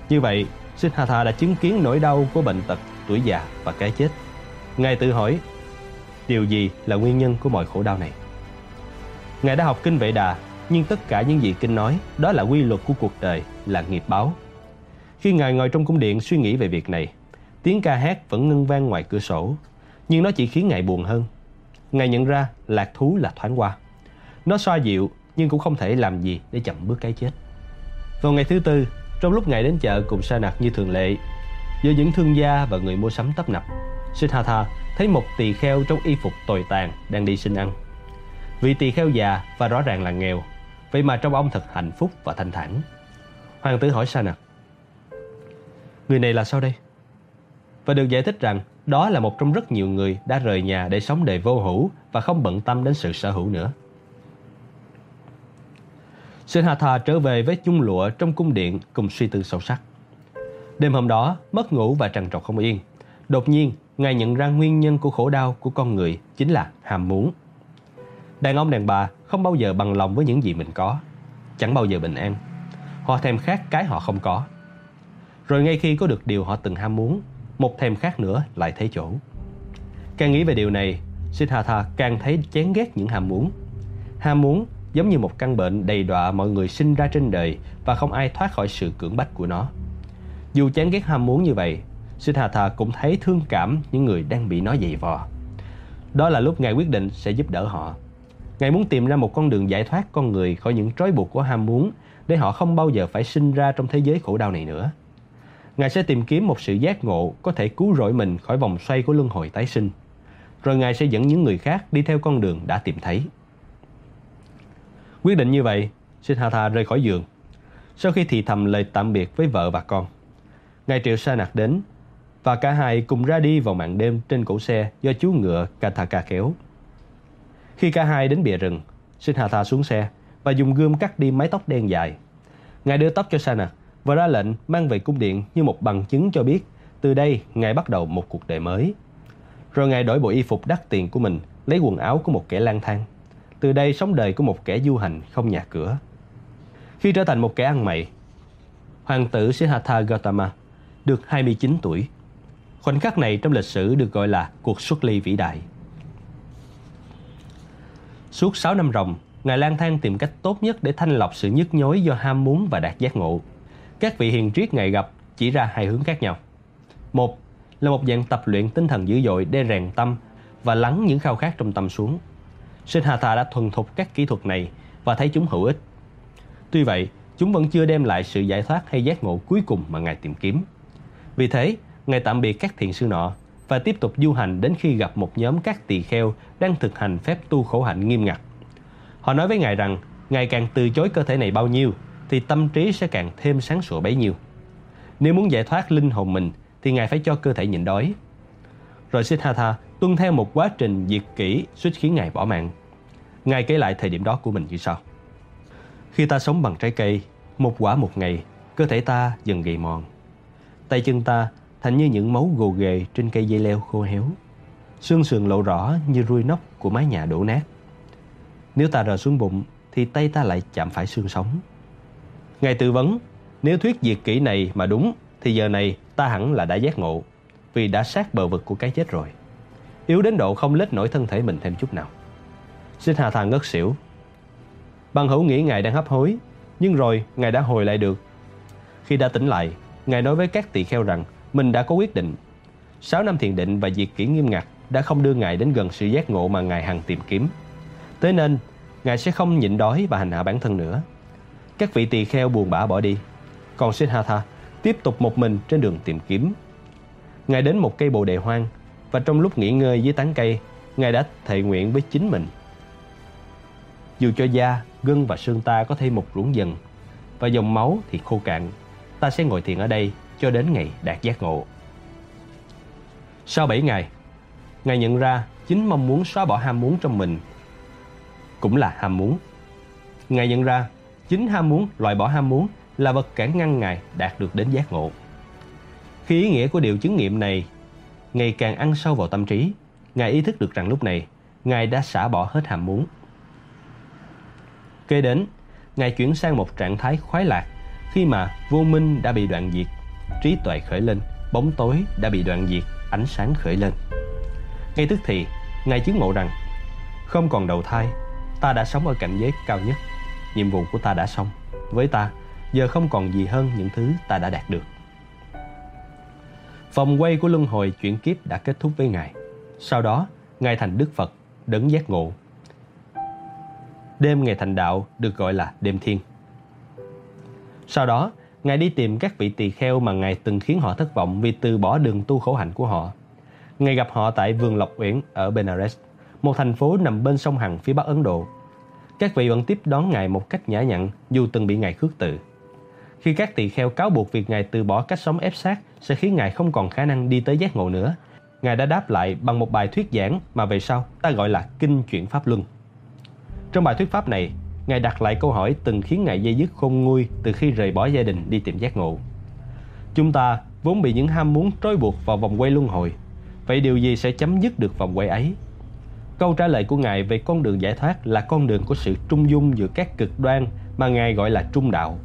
Như vậy, Siddhartha đã chứng kiến nỗi đau của bệnh tật, tuổi già và cái chết. Ngài tự hỏi, điều gì là nguyên nhân của mọi khổ đau này? Ngài đã học kinh Vệ Đà nhưng tất cả những gì kinh nói đó là quy luật của cuộc đời, là nghiệp báo. Khi Ngài ngồi trong cung điện suy nghĩ về việc này, tiếng ca hát vẫn ngân vang ngoài cửa sổ, nhưng nó chỉ khiến Ngài buồn hơn. Ngài nhận ra lạc thú là thoáng qua. Nó xoa dịu nhưng cũng không thể làm gì để chậm bước cái chết. Vào ngày thứ tư, trong lúc Ngài đến chợ cùng sa nặc như thường lệ, giữa những thương gia và người mua sắm tấp nập, Siddhartha thấy một tỳ kheo trong y phục tồi tàn đang đi xin ăn. Vị tỳ kheo già và rõ ràng là nghèo, Vậy mà trong ông thật hạnh phúc và thanh thản Hoàng tử hỏi Sa Người này là sao đây? Và được giải thích rằng đó là một trong rất nhiều người đã rời nhà để sống đời vô hữu và không bận tâm đến sự sở hữu nữa. Siddhartha trở về với chung lụa trong cung điện cùng suy tư sâu sắc. Đêm hôm đó, mất ngủ và trằn trọc không yên. Đột nhiên, Ngài nhận ra nguyên nhân của khổ đau của con người chính là ham muốn. Đàn ông đàn bà không bao giờ bằng lòng với những gì mình có, chẳng bao giờ bình an. Họ thèm khát cái họ không có. Rồi ngay khi có được điều họ từng ham muốn, một thèm khát nữa lại thấy chỗ. Càng nghĩ về điều này, Siddhartha càng thấy chán ghét những ham muốn. Ham muốn giống như một căn bệnh đầy đọa mọi người sinh ra trên đời và không ai thoát khỏi sự cưỡng bách của nó. Dù chán ghét ham muốn như vậy, Siddhartha cũng thấy thương cảm những người đang bị nó dày vò. Đó là lúc Ngài quyết định sẽ giúp đỡ họ. Ngài muốn tìm ra một con đường giải thoát con người khỏi những trói buộc của ham muốn để họ không bao giờ phải sinh ra trong thế giới khổ đau này nữa. Ngài sẽ tìm kiếm một sự giác ngộ có thể cứu rỗi mình khỏi vòng xoay của luân hồi tái sinh. Rồi Ngài sẽ dẫn những người khác đi theo con đường đã tìm thấy. Quyết định như vậy, Siddhartha rời khỏi giường. Sau khi thì thầm lời tạm biệt với vợ và con, Ngài triệu sa nạc đến và cả hai cùng ra đi vào màn đêm trên cổ xe do chú ngựa Kathaka kéo. Khi cả hai đến bìa rừng, Siddhartha xuống xe và dùng gươm cắt đi mái tóc đen dài. Ngài đưa tóc cho Sanak và ra lệnh mang về cung điện như một bằng chứng cho biết từ đây Ngài bắt đầu một cuộc đời mới. Rồi Ngài đổi bộ y phục đắt tiền của mình, lấy quần áo của một kẻ lang thang. Từ đây sống đời của một kẻ du hành không nhà cửa. Khi trở thành một kẻ ăn mày, hoàng tử Siddhartha Gautama được 29 tuổi. Khoảnh khắc này trong lịch sử được gọi là cuộc xuất ly vĩ đại. Suốt 6 năm ròng, Ngài lang thang tìm cách tốt nhất để thanh lọc sự nhức nhối do ham muốn và đạt giác ngộ. Các vị hiền triết Ngài gặp chỉ ra hai hướng khác nhau. Một là một dạng tập luyện tinh thần dữ dội để rèn tâm và lắng những khao khát trong tâm xuống. Siddhartha đã thuần thục các kỹ thuật này và thấy chúng hữu ích. Tuy vậy, chúng vẫn chưa đem lại sự giải thoát hay giác ngộ cuối cùng mà Ngài tìm kiếm. Vì thế, Ngài tạm biệt các thiền sư nọ và tiếp tục du hành đến khi gặp một nhóm các tỳ kheo đang thực hành phép tu khổ hạnh nghiêm ngặt. Họ nói với Ngài rằng, Ngài càng từ chối cơ thể này bao nhiêu, thì tâm trí sẽ càng thêm sáng sủa bấy nhiêu. Nếu muốn giải thoát linh hồn mình, thì Ngài phải cho cơ thể nhịn đói. Rồi Siddhartha tuân theo một quá trình diệt kỹ suýt khiến Ngài bỏ mạng. Ngài kể lại thời điểm đó của mình như sau. Khi ta sống bằng trái cây, một quả một ngày, cơ thể ta dần gầy mòn. Tay chân ta thành như những máu gồ ghề trên cây dây leo khô héo. Xương sườn lộ rõ như ruồi nóc của mái nhà đổ nát. Nếu ta rờ xuống bụng thì tay ta lại chạm phải xương sống. Ngài tư vấn, nếu thuyết diệt kỹ này mà đúng thì giờ này ta hẳn là đã giác ngộ vì đã sát bờ vực của cái chết rồi. Yếu đến độ không lết nổi thân thể mình thêm chút nào. Siddhartha ngất xỉu. Bằng hữu nghĩ Ngài đang hấp hối, nhưng rồi Ngài đã hồi lại được. Khi đã tỉnh lại, Ngài nói với các tỳ kheo rằng mình đã có quyết định. 6 năm thiền định và diệt kỷ nghiêm ngặt đã không đưa Ngài đến gần sự giác ngộ mà Ngài hằng tìm kiếm. Thế nên, Ngài sẽ không nhịn đói và hành hạ bản thân nữa. Các vị tỳ kheo buồn bã bỏ đi. Còn Siddhartha tiếp tục một mình trên đường tìm kiếm. Ngài đến một cây bồ đề hoang và trong lúc nghỉ ngơi dưới tán cây, Ngài đã thệ nguyện với chính mình. Dù cho da, gân và xương ta có thêm một ruộng dần và dòng máu thì khô cạn, ta sẽ ngồi thiền ở đây cho đến ngày đạt giác ngộ. Sau 7 ngày, Ngài nhận ra chính mong muốn xóa bỏ ham muốn trong mình cũng là ham muốn. Ngài nhận ra chính ham muốn, loại bỏ ham muốn là vật cản ngăn Ngài đạt được đến giác ngộ. Khi ý nghĩa của điều chứng nghiệm này ngày càng ăn sâu vào tâm trí, Ngài ý thức được rằng lúc này Ngài đã xả bỏ hết ham muốn. Kế đến, Ngài chuyển sang một trạng thái khoái lạc khi mà vô minh đã bị đoạn diệt, trí tuệ khởi lên, bóng tối đã bị đoạn diệt, ánh sáng khởi lên. Ngay tức thì, Ngài chứng ngộ rằng không còn đầu thai, ta đã sống ở cảnh giới cao nhất. Nhiệm vụ của ta đã xong. Với ta, giờ không còn gì hơn những thứ ta đã đạt được. Vòng quay của luân hồi chuyển kiếp đã kết thúc với Ngài. Sau đó, Ngài thành Đức Phật, đấng giác ngộ. Đêm Ngài thành đạo được gọi là đêm thiên. Sau đó, Ngài đi tìm các vị tỳ kheo mà Ngài từng khiến họ thất vọng vì từ bỏ đường tu khổ hạnh của họ. Ngài gặp họ tại vườn Lộc Uyển ở Benares, một thành phố nằm bên sông Hằng phía Bắc Ấn Độ. Các vị vẫn tiếp đón Ngài một cách nhã nhặn dù từng bị Ngài khước từ. Khi các tỳ kheo cáo buộc việc Ngài từ bỏ cách sống ép sát sẽ khiến Ngài không còn khả năng đi tới giác ngộ nữa, Ngài đã đáp lại bằng một bài thuyết giảng mà về sau ta gọi là Kinh Chuyển Pháp Luân. Trong bài thuyết pháp này, Ngài đặt lại câu hỏi từng khiến Ngài dây dứt khôn nguôi từ khi rời bỏ gia đình đi tìm giác ngộ. Chúng ta vốn bị những ham muốn trói buộc vào vòng quay luân hồi. Vậy điều gì sẽ chấm dứt được vòng quay ấy? Câu trả lời của Ngài về con đường giải thoát là con đường của sự trung dung giữa các cực đoan mà Ngài gọi là trung đạo.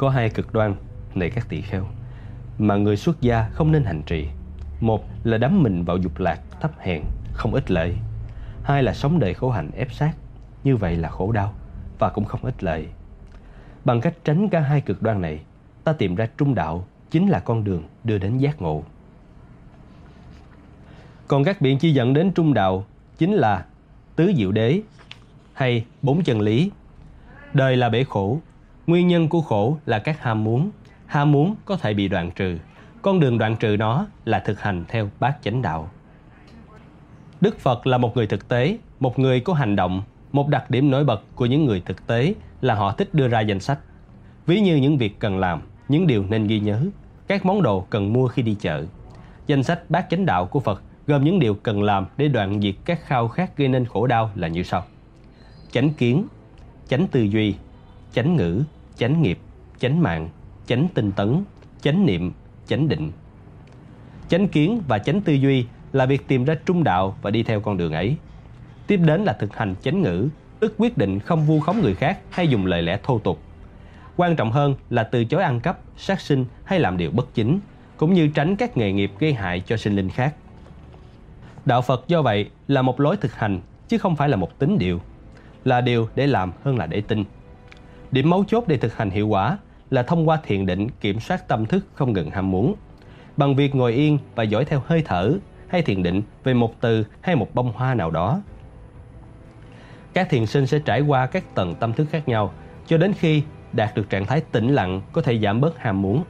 Có hai cực đoan, này các tỳ kheo, mà người xuất gia không nên hành trì. Một là đắm mình vào dục lạc, thấp hèn, không ích lợi. Hai là sống đời khổ hạnh ép sát, như vậy là khổ đau và cũng không ích lợi. Bằng cách tránh cả hai cực đoan này, ta tìm ra trung đạo chính là con đường đưa đến giác ngộ. Còn các biện chi dẫn đến trung đạo chính là tứ diệu đế hay bốn chân lý. Đời là bể khổ, nguyên nhân của khổ là các ham muốn. Ham muốn có thể bị đoạn trừ. Con đường đoạn trừ nó là thực hành theo bát chánh đạo. Đức Phật là một người thực tế, một người có hành động. Một đặc điểm nổi bật của những người thực tế là họ thích đưa ra danh sách. Ví như những việc cần làm, những điều nên ghi nhớ, các món đồ cần mua khi đi chợ. Danh sách bát chánh đạo của Phật gồm những điều cần làm để đoạn diệt các khao khát gây nên khổ đau là như sau. Chánh kiến, chánh tư duy, chánh ngữ, chánh nghiệp, chánh mạng, chánh tinh tấn, chánh niệm, chánh định. Chánh kiến và chánh tư duy là việc tìm ra trung đạo và đi theo con đường ấy. Tiếp đến là thực hành chánh ngữ, tức quyết định không vu khống người khác hay dùng lời lẽ thô tục. Quan trọng hơn là từ chối ăn cắp, sát sinh hay làm điều bất chính, cũng như tránh các nghề nghiệp gây hại cho sinh linh khác. Đạo Phật do vậy là một lối thực hành chứ không phải là một tín điều, là điều để làm hơn là để tin. Điểm mấu chốt để thực hành hiệu quả là thông qua thiền định kiểm soát tâm thức không ngừng ham muốn. bằng việc ngồi yên và dõi theo hơi thở hay thiền định về một từ hay một bông hoa nào đó. Các thiền sinh sẽ trải qua các tầng tâm thức khác nhau cho đến khi đạt được trạng thái tĩnh lặng có thể giảm bớt ham muốn.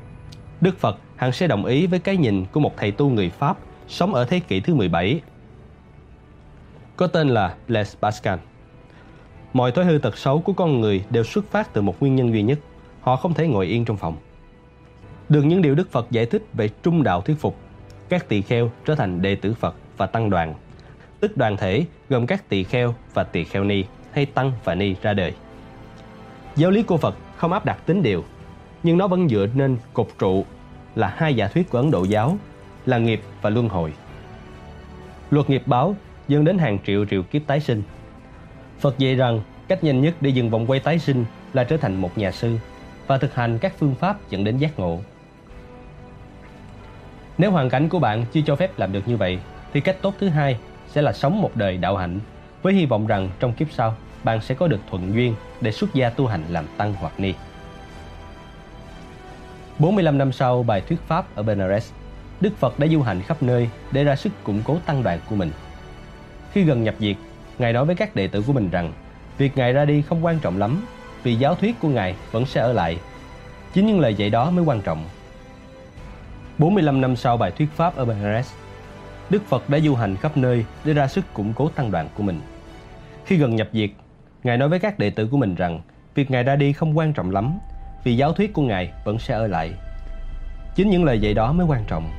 Đức Phật hẳn sẽ đồng ý với cái nhìn của một thầy tu người Pháp sống ở thế kỷ thứ 17 có tên là Blaise Pascal. Mọi thói hư tật xấu của con người đều xuất phát từ một nguyên nhân duy nhất. Họ không thể ngồi yên trong phòng. Được những điều Đức Phật giải thích về trung đạo thuyết phục, các tỳ kheo trở thành đệ tử Phật và tăng đoàn, tức đoàn thể gồm các tỳ kheo và tỳ kheo ni hay tăng và ni ra đời. Giáo lý của Phật không áp đặt tính điều, nhưng nó vẫn dựa nên cột trụ là hai giả thuyết của Ấn Độ giáo là nghiệp và luân hồi. Luật nghiệp báo dẫn đến hàng triệu triệu kiếp tái sinh. Phật dạy rằng cách nhanh nhất để dừng vòng quay tái sinh là trở thành một nhà sư và thực hành các phương pháp dẫn đến giác ngộ. Nếu hoàn cảnh của bạn chưa cho phép làm được như vậy, thì cách tốt thứ hai sẽ là sống một đời đạo hạnh với hy vọng rằng trong kiếp sau bạn sẽ có được thuận duyên để xuất gia tu hành làm tăng hoặc ni. 45 năm sau bài thuyết pháp ở Benares, Đức Phật đã du hành khắp nơi để ra sức củng cố tăng đoàn của mình. Khi gần nhập diệt, Ngài nói với các đệ tử của mình rằng việc Ngài ra đi không quan trọng lắm vì giáo thuyết của Ngài vẫn sẽ ở lại. Chính những lời dạy đó mới quan trọng. 45 năm sau bài thuyết pháp ở Benares, Đức Phật đã du hành khắp nơi để ra sức củng cố tăng đoàn của mình. Khi gần nhập diệt, Ngài nói với các đệ tử của mình rằng việc Ngài ra đi không quan trọng lắm vì giáo thuyết của Ngài vẫn sẽ ở lại. Chính những lời dạy đó mới quan trọng.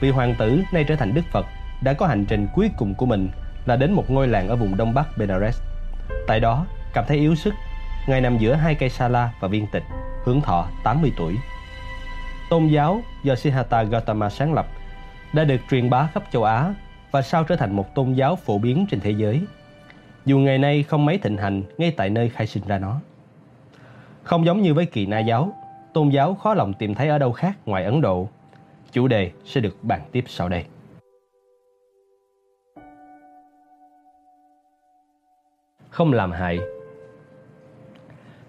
Vì hoàng tử nay trở thành Đức Phật đã có hành trình cuối cùng của mình là đến một ngôi làng ở vùng đông bắc Benares. Tại đó, cảm thấy yếu sức, Ngài nằm giữa hai cây sala và viên tịch, hưởng thọ 80 tuổi. Tôn giáo do Siddhartha Gautama sáng lập đã được truyền bá khắp châu Á và sau trở thành một tôn giáo phổ biến trên thế giới. Dù ngày nay không mấy thịnh hành ngay tại nơi khai sinh ra nó. Không giống như với kỳ na giáo, tôn giáo khó lòng tìm thấy ở đâu khác ngoài Ấn Độ. Chủ đề sẽ được bàn tiếp sau đây. Không làm hại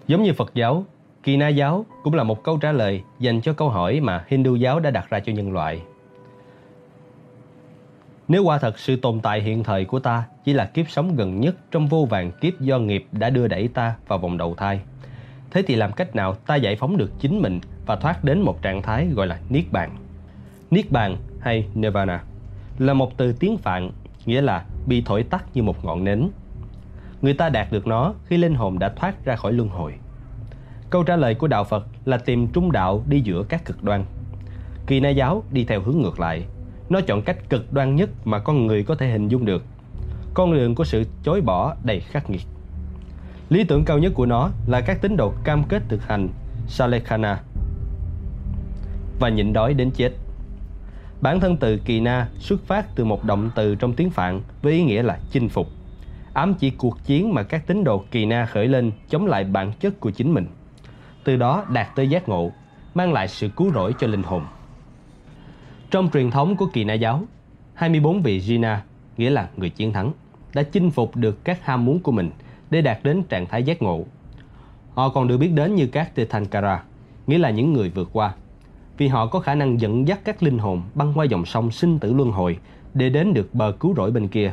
Giống như Phật giáo, kỳ na giáo cũng là một câu trả lời dành cho câu hỏi mà Hindu giáo đã đặt ra cho nhân loại. Nếu quả thật sự tồn tại hiện thời của ta chỉ là kiếp sống gần nhất trong vô vàng kiếp do nghiệp đã đưa đẩy ta vào vòng đầu thai, thế thì làm cách nào ta giải phóng được chính mình và thoát đến một trạng thái gọi là Niết Bàn? Niết Bàn hay Nirvana là một từ tiếng Phạn nghĩa là bị thổi tắt như một ngọn nến. Người ta đạt được nó khi linh hồn đã thoát ra khỏi luân hồi. Câu trả lời của đạo Phật là tìm trung đạo đi giữa các cực đoan. Kỳ na giáo đi theo hướng ngược lại. Nó chọn cách cực đoan nhất mà con người có thể hình dung được. Con đường của sự chối bỏ đầy khắc nghiệt. Lý tưởng cao nhất của nó là các tín đồ cam kết thực hành Salekhana và nhịn đói đến chết. Bản thân từ kỳ na xuất phát từ một động từ trong tiếng Phạn với ý nghĩa là chinh phục, ám chỉ cuộc chiến mà các tín đồ kỳ na khởi lên chống lại bản chất của chính mình. Từ đó đạt tới giác ngộ, mang lại sự cứu rỗi cho linh hồn. Trong truyền thống của kỳ na giáo, 24 vị Jina, nghĩa là người chiến thắng, đã chinh phục được các ham muốn của mình để đạt đến trạng thái giác ngộ. Họ còn được biết đến như các Titankara, nghĩa là những người vượt qua, vì họ có khả năng dẫn dắt các linh hồn băng qua dòng sông sinh tử luân hồi để đến được bờ cứu rỗi bên kia.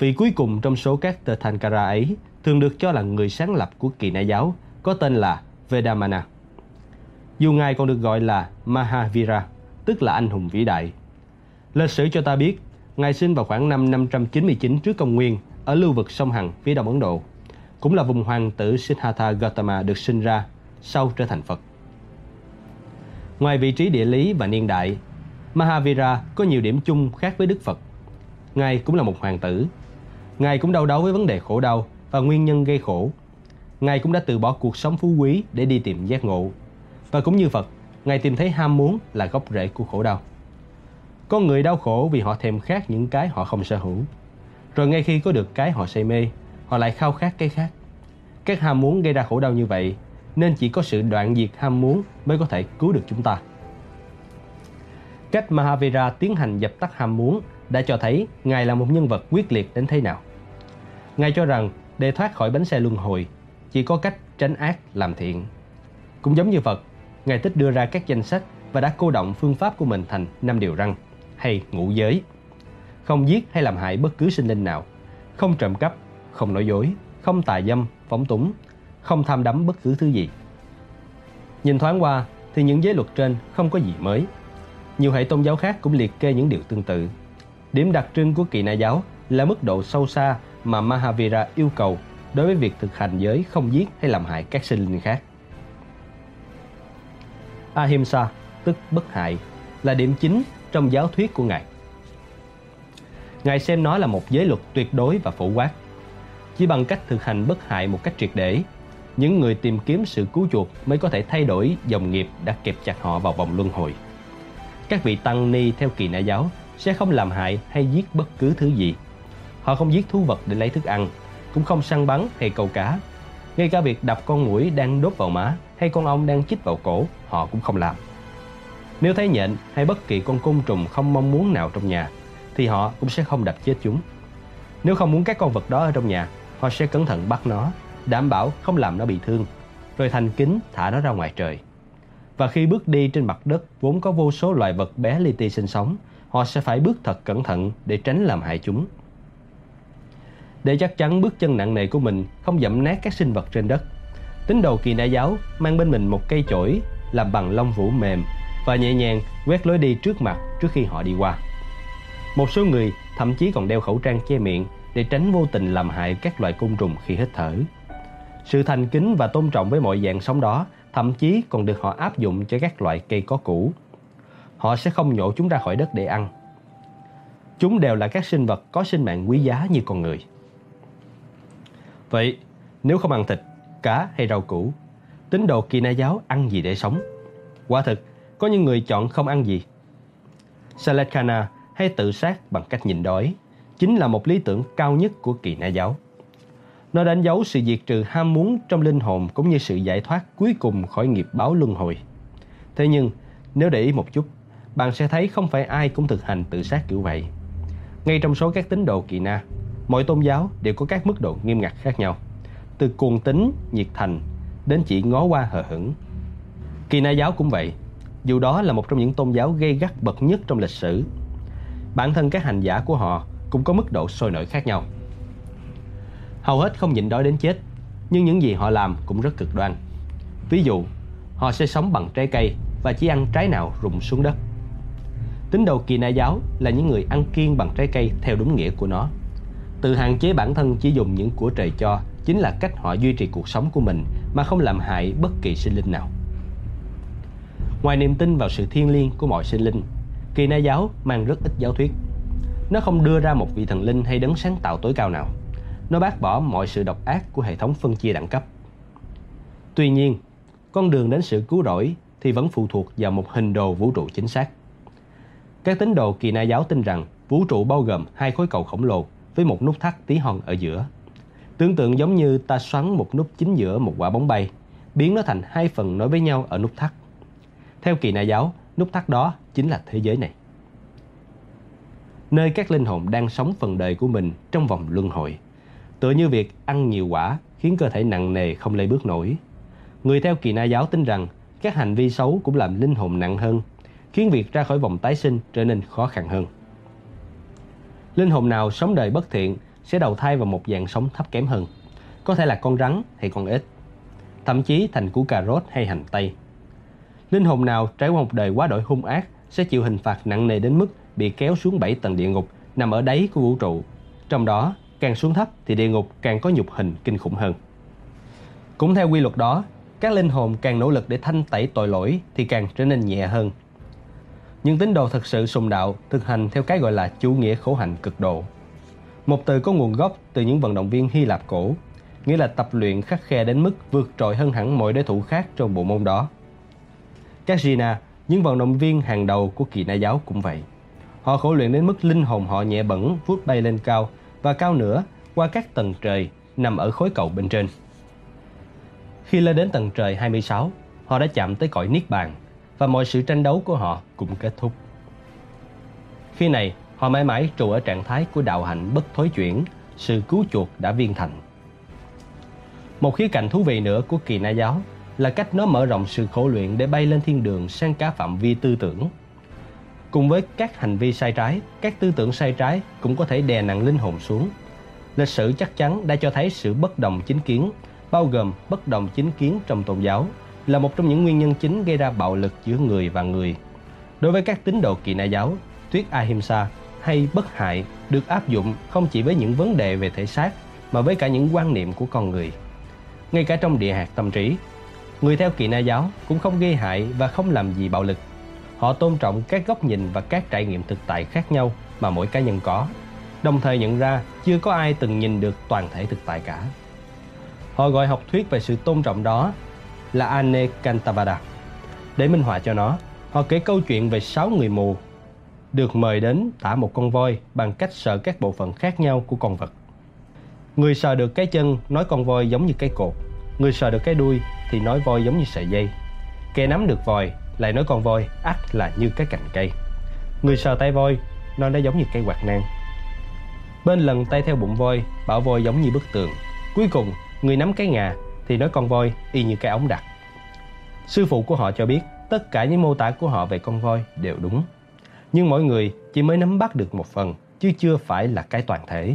Vị cuối cùng trong số các Tirthankara ấy thường được cho là người sáng lập của kỳ na giáo, có tên là Vedamana. Dù ngài còn được gọi là Mahavira, tức là anh hùng vĩ đại. Lịch sử cho ta biết, ngài sinh vào khoảng năm 599 trước công nguyên ở lưu vực sông Hằng phía đông Ấn Độ, cũng là vùng hoàng tử Siddhartha Gautama được sinh ra sau trở thành Phật. Ngoài vị trí địa lý và niên đại, Mahavira có nhiều điểm chung khác với Đức Phật. Ngài cũng là một hoàng tử. Ngài cũng đau đớn với vấn đề khổ đau và nguyên nhân gây khổ. Ngài cũng đã từ bỏ cuộc sống phú quý để đi tìm giác ngộ. Và cũng như Phật, Ngài tìm thấy ham muốn là gốc rễ của khổ đau. Có người đau khổ vì họ thèm khát những cái họ không sở hữu. Rồi ngay khi có được cái họ say mê, họ lại khao khát cái khác. Các ham muốn gây ra khổ đau như vậy nên chỉ có sự đoạn diệt ham muốn mới có thể cứu được chúng ta. Cách Mahavira tiến hành dập tắt ham muốn đã cho thấy Ngài là một nhân vật quyết liệt đến thế nào. Ngài cho rằng để thoát khỏi bánh xe luân hồi, chỉ có cách tránh ác làm thiện. Cũng giống như Phật, Ngài thích đưa ra các danh sách và đã cô động phương pháp của mình thành năm điều răn hay ngũ giới. Không giết hay làm hại bất cứ sinh linh nào, không trộm cắp, không nói dối, không tà dâm, phóng túng, không tham đắm bất cứ thứ gì. Nhìn thoáng qua thì những giới luật trên không có gì mới. Nhiều hệ tôn giáo khác cũng liệt kê những điều tương tự. Điểm đặc trưng của kỳ na giáo là mức độ sâu xa mà Mahavira yêu cầu đối với việc thực hành giới không giết hay làm hại các sinh linh khác. Ahimsa, tức bất hại, là điểm chính trong giáo thuyết của Ngài. Ngài xem nó là một giới luật tuyệt đối và phổ quát. Chỉ bằng cách thực hành bất hại một cách triệt để, những người tìm kiếm sự cứu chuộc mới có thể thay đổi dòng nghiệp đã kẹp chặt họ vào vòng luân hồi. Các vị tăng ni theo kỳ na giáo sẽ không làm hại hay giết bất cứ thứ gì. Họ không giết thú vật để lấy thức ăn, cũng không săn bắn hay câu cá. Ngay cả việc đập con mũi đang đốt vào má hay con ong đang chích vào cổ, họ cũng không làm. Nếu thấy nhện hay bất kỳ con côn trùng không mong muốn nào trong nhà, thì họ cũng sẽ không đập chết chúng. Nếu không muốn các con vật đó ở trong nhà, họ sẽ cẩn thận bắt nó, đảm bảo không làm nó bị thương, rồi thành kính thả nó ra ngoài trời. Và khi bước đi trên mặt đất vốn có vô số loài vật bé li ti sinh sống, họ sẽ phải bước thật cẩn thận để tránh làm hại chúng. Để chắc chắn bước chân nặng nề của mình không dẫm nát các sinh vật trên đất, tín đồ kỳ na giáo mang bên mình một cây chổi làm bằng lông vũ mềm và nhẹ nhàng quét lối đi trước mặt trước khi họ đi qua. Một số người thậm chí còn đeo khẩu trang che miệng để tránh vô tình làm hại các loài côn trùng khi hít thở. Sự thành kính và tôn trọng với mọi dạng sống đó thậm chí còn được họ áp dụng cho các loại cây có củ. Họ sẽ không nhổ chúng ra khỏi đất để ăn. Chúng đều là các sinh vật có sinh mạng quý giá như con người. Vậy, nếu không ăn thịt, cá hay rau củ, tín đồ kỳ na giáo ăn gì để sống? Quả thực, có những người chọn không ăn gì. Salekana hay tự sát bằng cách nhịn đói chính là một lý tưởng cao nhất của kỳ na giáo. Nó đánh dấu sự diệt trừ ham muốn trong linh hồn cũng như sự giải thoát cuối cùng khỏi nghiệp báo luân hồi. Thế nhưng, nếu để ý một chút, bạn sẽ thấy không phải ai cũng thực hành tự sát kiểu vậy. Ngay trong số các tín đồ kỳ na, mỗi tôn giáo đều có các mức độ nghiêm ngặt khác nhau. Từ cuồng tín, nhiệt thành đến chỉ ngó qua hờ hững. Kỳ na giáo cũng vậy, dù đó là một trong những tôn giáo gây gắt bậc nhất trong lịch sử. Bản thân các hành giả của họ cũng có mức độ sôi nổi khác nhau. Hầu hết không nhịn đói đến chết, nhưng những gì họ làm cũng rất cực đoan. Ví dụ, họ sẽ sống bằng trái cây và chỉ ăn trái nào rụng xuống đất. Tín đồ kỳ na giáo là những người ăn kiêng bằng trái cây theo đúng nghĩa của nó. Tự hạn chế bản thân chỉ dùng những của trời cho chính là cách họ duy trì cuộc sống của mình mà không làm hại bất kỳ sinh linh nào. Ngoài niềm tin vào sự thiêng liêng của mọi sinh linh, kỳ na giáo mang rất ít giáo thuyết. Nó không đưa ra một vị thần linh hay đấng sáng tạo tối cao nào. Nó bác bỏ mọi sự độc ác của hệ thống phân chia đẳng cấp. Tuy nhiên, con đường đến sự cứu rỗi thì vẫn phụ thuộc vào một hình đồ vũ trụ chính xác. Các tín đồ kỳ na giáo tin rằng vũ trụ bao gồm hai khối cầu khổng lồ với một nút thắt tí hon ở giữa. tương tự giống như ta xoắn một nút chính giữa một quả bóng bay, biến nó thành hai phần nối với nhau ở nút thắt. Theo kỳ na giáo, nút thắt đó chính là thế giới này. Nơi các linh hồn đang sống phần đời của mình trong vòng luân hồi. Tựa như việc ăn nhiều quả khiến cơ thể nặng nề không lay bước nổi. Người theo kỳ na giáo tin rằng các hành vi xấu cũng làm linh hồn nặng hơn, khiến việc ra khỏi vòng tái sinh trở nên khó khăn hơn. Linh hồn nào sống đời bất thiện sẽ đầu thai vào một dạng sống thấp kém hơn, có thể là con rắn hay con ếch, thậm chí thành củ cà rốt hay hành tây. Linh hồn nào trải qua một đời quá đổi hung ác sẽ chịu hình phạt nặng nề đến mức bị kéo xuống 7 tầng địa ngục nằm ở đáy của vũ trụ. Trong đó, càng xuống thấp thì địa ngục càng có nhục hình kinh khủng hơn. Cũng theo quy luật đó, các linh hồn càng nỗ lực để thanh tẩy tội lỗi thì càng trở nên nhẹ hơn. Những tín đồ thực sự sùng đạo thực hành theo cái gọi là chủ nghĩa khổ hạnh cực độ. Một từ có nguồn gốc từ những vận động viên Hy Lạp cổ, nghĩa là tập luyện khắc khe đến mức vượt trội hơn hẳn mọi đối thủ khác trong bộ môn đó. Các Gina, những vận động viên hàng đầu của kỳ na giáo cũng vậy. Họ khổ luyện đến mức linh hồn họ nhẹ bẩn vút bay lên cao và cao nữa qua các tầng trời nằm ở khối cầu bên trên. Khi lên đến tầng trời 26, họ đã chạm tới cõi Niết Bàn và mọi sự tranh đấu của họ cũng kết thúc. Khi này, họ mãi mãi trụ ở trạng thái của đạo hạnh bất thối chuyển, sự cứu chuộc đã viên thành. Một khía cạnh thú vị nữa của kỳ na giáo là cách nó mở rộng sự khổ luyện để bay lên thiên đường sang cả phạm vi tư tưởng. Cùng với các hành vi sai trái, các tư tưởng sai trái cũng có thể đè nặng linh hồn xuống. Lịch sử chắc chắn đã cho thấy sự bất đồng chính kiến, bao gồm bất đồng chính kiến trong tôn giáo, là một trong những nguyên nhân chính gây ra bạo lực giữa người và người. Đối với các tín đồ kỳ na giáo, thuyết Ahimsa hay bất hại được áp dụng không chỉ với những vấn đề về thể xác mà với cả những quan niệm của con người. Ngay cả trong địa hạt tâm trí, người theo kỳ na giáo cũng không gây hại và không làm gì bạo lực. Họ tôn trọng các góc nhìn và các trải nghiệm thực tại khác nhau mà mỗi cá nhân có, đồng thời nhận ra chưa có ai từng nhìn được toàn thể thực tại cả. Họ gọi học thuyết về sự tôn trọng đó là Anne Cantavada. Để minh họa cho nó, họ kể câu chuyện về sáu người mù được mời đến tả một con voi bằng cách sờ các bộ phận khác nhau của con vật. Người sờ được cái chân nói con voi giống như cái cột, người sờ được cái đuôi thì nói voi giống như sợi dây. Kẻ nắm được voi lại nói con voi ắt là như cái cành cây. Người sờ tay voi nói nó giống như cây quạt nang. Bên lần tay theo bụng voi bảo voi giống như bức tường. Cuối cùng, người nắm cái ngà thì nói con voi y như cái ống đặt. Sư phụ của họ cho biết tất cả những mô tả của họ về con voi đều đúng. Nhưng mỗi người chỉ mới nắm bắt được một phần, chứ chưa phải là cái toàn thể.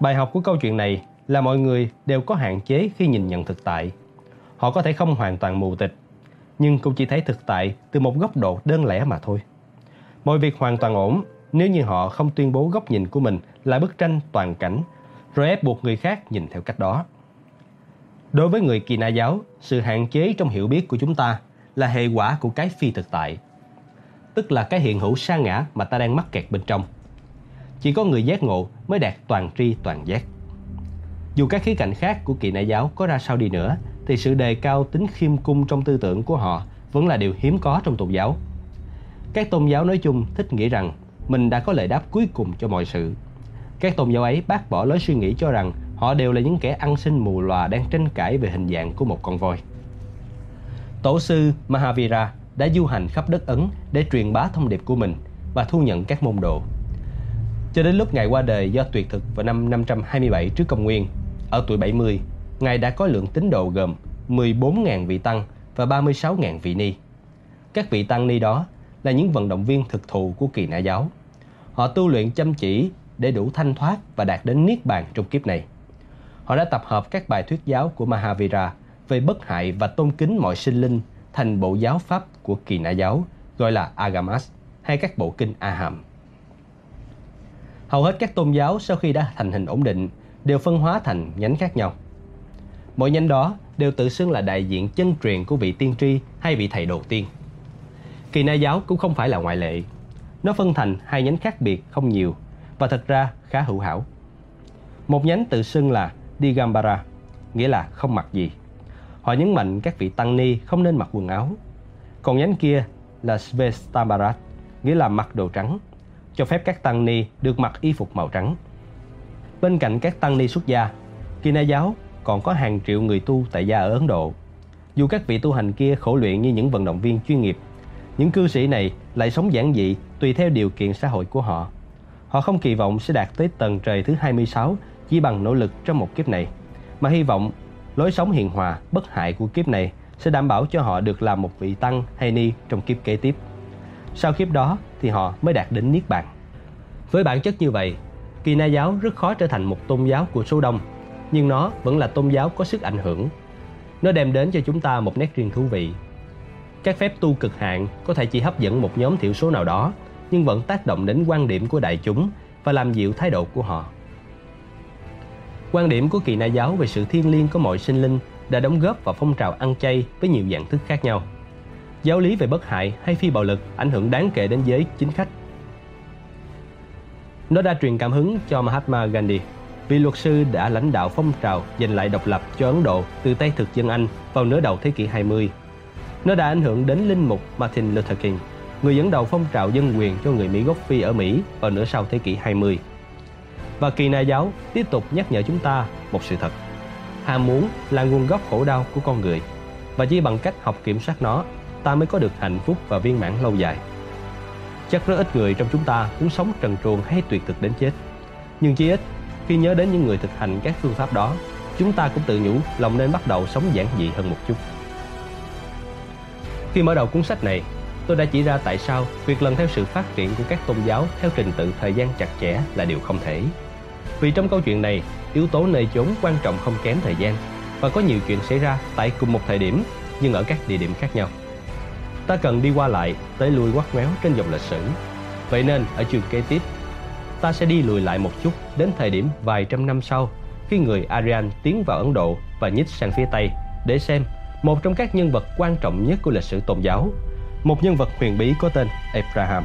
Bài học của câu chuyện này là mọi người đều có hạn chế khi nhìn nhận thực tại. Họ có thể không hoàn toàn mù tịch, nhưng cũng chỉ thấy thực tại từ một góc độ đơn lẻ mà thôi. Mọi việc hoàn toàn ổn nếu như họ không tuyên bố góc nhìn của mình là bức tranh toàn cảnh, rồi ép buộc người khác nhìn theo cách đó. Đối với người kỳ na giáo, sự hạn chế trong hiểu biết của chúng ta là hệ quả của cái phi thực tại, tức là cái hiện hữu sa ngã mà ta đang mắc kẹt bên trong. Chỉ có người giác ngộ mới đạt toàn tri toàn giác. Dù các khía cạnh khác của kỳ na giáo có ra sao đi nữa, thì sự đề cao tính khiêm cung trong tư tưởng của họ vẫn là điều hiếm có trong tôn giáo. Các tôn giáo nói chung thích nghĩ rằng mình đã có lời đáp cuối cùng cho mọi sự. Các tôn giáo ấy bác bỏ lối suy nghĩ cho rằng họ đều là những kẻ ăn sinh mù lòa đang tranh cãi về hình dạng của một con voi. Tổ sư Mahavira đã du hành khắp đất Ấn để truyền bá thông điệp của mình và thu nhận các môn đồ. Cho đến lúc Ngài qua đời do tuyệt thực vào năm 527 trước công nguyên, ở tuổi 70, Ngài đã có lượng tín đồ gồm 14.000 vị tăng và 36.000 vị ni. Các vị tăng ni đó là những vận động viên thực thụ của kỳ na giáo. Họ tu luyện chăm chỉ để đủ thanh thoát và đạt đến niết bàn trong kiếp này. Họ đã tập hợp các bài thuyết giáo của Mahavira về bất hại và tôn kính mọi sinh linh thành bộ giáo pháp của kỳ na giáo, gọi là Agamas, hay các bộ kinh Aham. Hầu hết các tôn giáo sau khi đã thành hình ổn định đều phân hóa thành nhánh khác nhau. Mỗi nhánh đó đều tự xưng là đại diện chân truyền của vị tiên tri hay vị thầy đầu tiên. Kỳ na giáo cũng không phải là ngoại lệ. Nó phân thành hai nhánh khác biệt không nhiều và thật ra khá hữu hảo. Một nhánh tự xưng là Digambara, nghĩa là không mặc gì. Họ nhấn mạnh các vị tăng ni không nên mặc quần áo. Còn nhánh kia là Svestambarat, nghĩa là mặc đồ trắng, cho phép các tăng ni được mặc y phục màu trắng. Bên cạnh các tăng ni xuất gia, Kina giáo còn có hàng triệu người tu tại gia ở Ấn Độ. Dù các vị tu hành kia khổ luyện như những vận động viên chuyên nghiệp, những cư sĩ này lại sống giản dị tùy theo điều kiện xã hội của họ. Họ không kỳ vọng sẽ đạt tới tầng trời thứ 26 chỉ bằng nỗ lực trong một kiếp này, mà hy vọng lối sống hiền hòa, bất hại của kiếp này sẽ đảm bảo cho họ được làm một vị tăng hay ni trong kiếp kế tiếp. Sau kiếp đó thì họ mới đạt đến niết bàn. Với bản chất như vậy, Kỳ Na giáo rất khó trở thành một tôn giáo của số đông, nhưng nó vẫn là tôn giáo có sức ảnh hưởng. Nó đem đến cho chúng ta một nét riêng thú vị. Các phép tu cực hạn có thể chỉ hấp dẫn một nhóm thiểu số nào đó, nhưng vẫn tác động đến quan điểm của đại chúng và làm dịu thái độ của họ. Quan điểm của kỳ na giáo về sự thiêng liêng của mọi sinh linh đã đóng góp vào phong trào ăn chay với nhiều dạng thức khác nhau. Giáo lý về bất hại hay phi bạo lực ảnh hưởng đáng kể đến giới chính khách. Nó đã truyền cảm hứng cho Mahatma Gandhi, vị luật sư đã lãnh đạo phong trào giành lại độc lập cho Ấn Độ từ tay thực dân Anh vào nửa đầu thế kỷ 20. Nó đã ảnh hưởng đến linh mục Martin Luther King, người dẫn đầu phong trào dân quyền cho người Mỹ gốc Phi ở Mỹ vào nửa sau thế kỷ 20. Và kỳ na giáo tiếp tục nhắc nhở chúng ta một sự thật. Ham muốn là nguồn gốc khổ đau của con người và chỉ bằng cách học kiểm soát nó, ta mới có được hạnh phúc và viên mãn lâu dài. Chắc rất ít người trong chúng ta muốn sống trần truồng hay tuyệt thực đến chết. Nhưng chí ít, khi nhớ đến những người thực hành các phương pháp đó, chúng ta cũng tự nhủ lòng nên bắt đầu sống giản dị hơn một chút. Khi mở đầu cuốn sách này, tôi đã chỉ ra tại sao việc lần theo sự phát triển của các tôn giáo theo trình tự thời gian chặt chẽ là điều không thể. Vì trong câu chuyện này, yếu tố nơi chốn quan trọng không kém thời gian và có nhiều chuyện xảy ra tại cùng một thời điểm nhưng ở các địa điểm khác nhau. Ta cần đi qua lại, tới lui quắt méo trên dòng lịch sử. Vậy nên ở chương kế tiếp, ta sẽ đi lùi lại một chút đến thời điểm vài trăm năm sau khi người Aryan tiến vào Ấn Độ và nhích sang phía Tây để xem một trong các nhân vật quan trọng nhất của lịch sử tôn giáo, một nhân vật huyền bí có tên Abraham.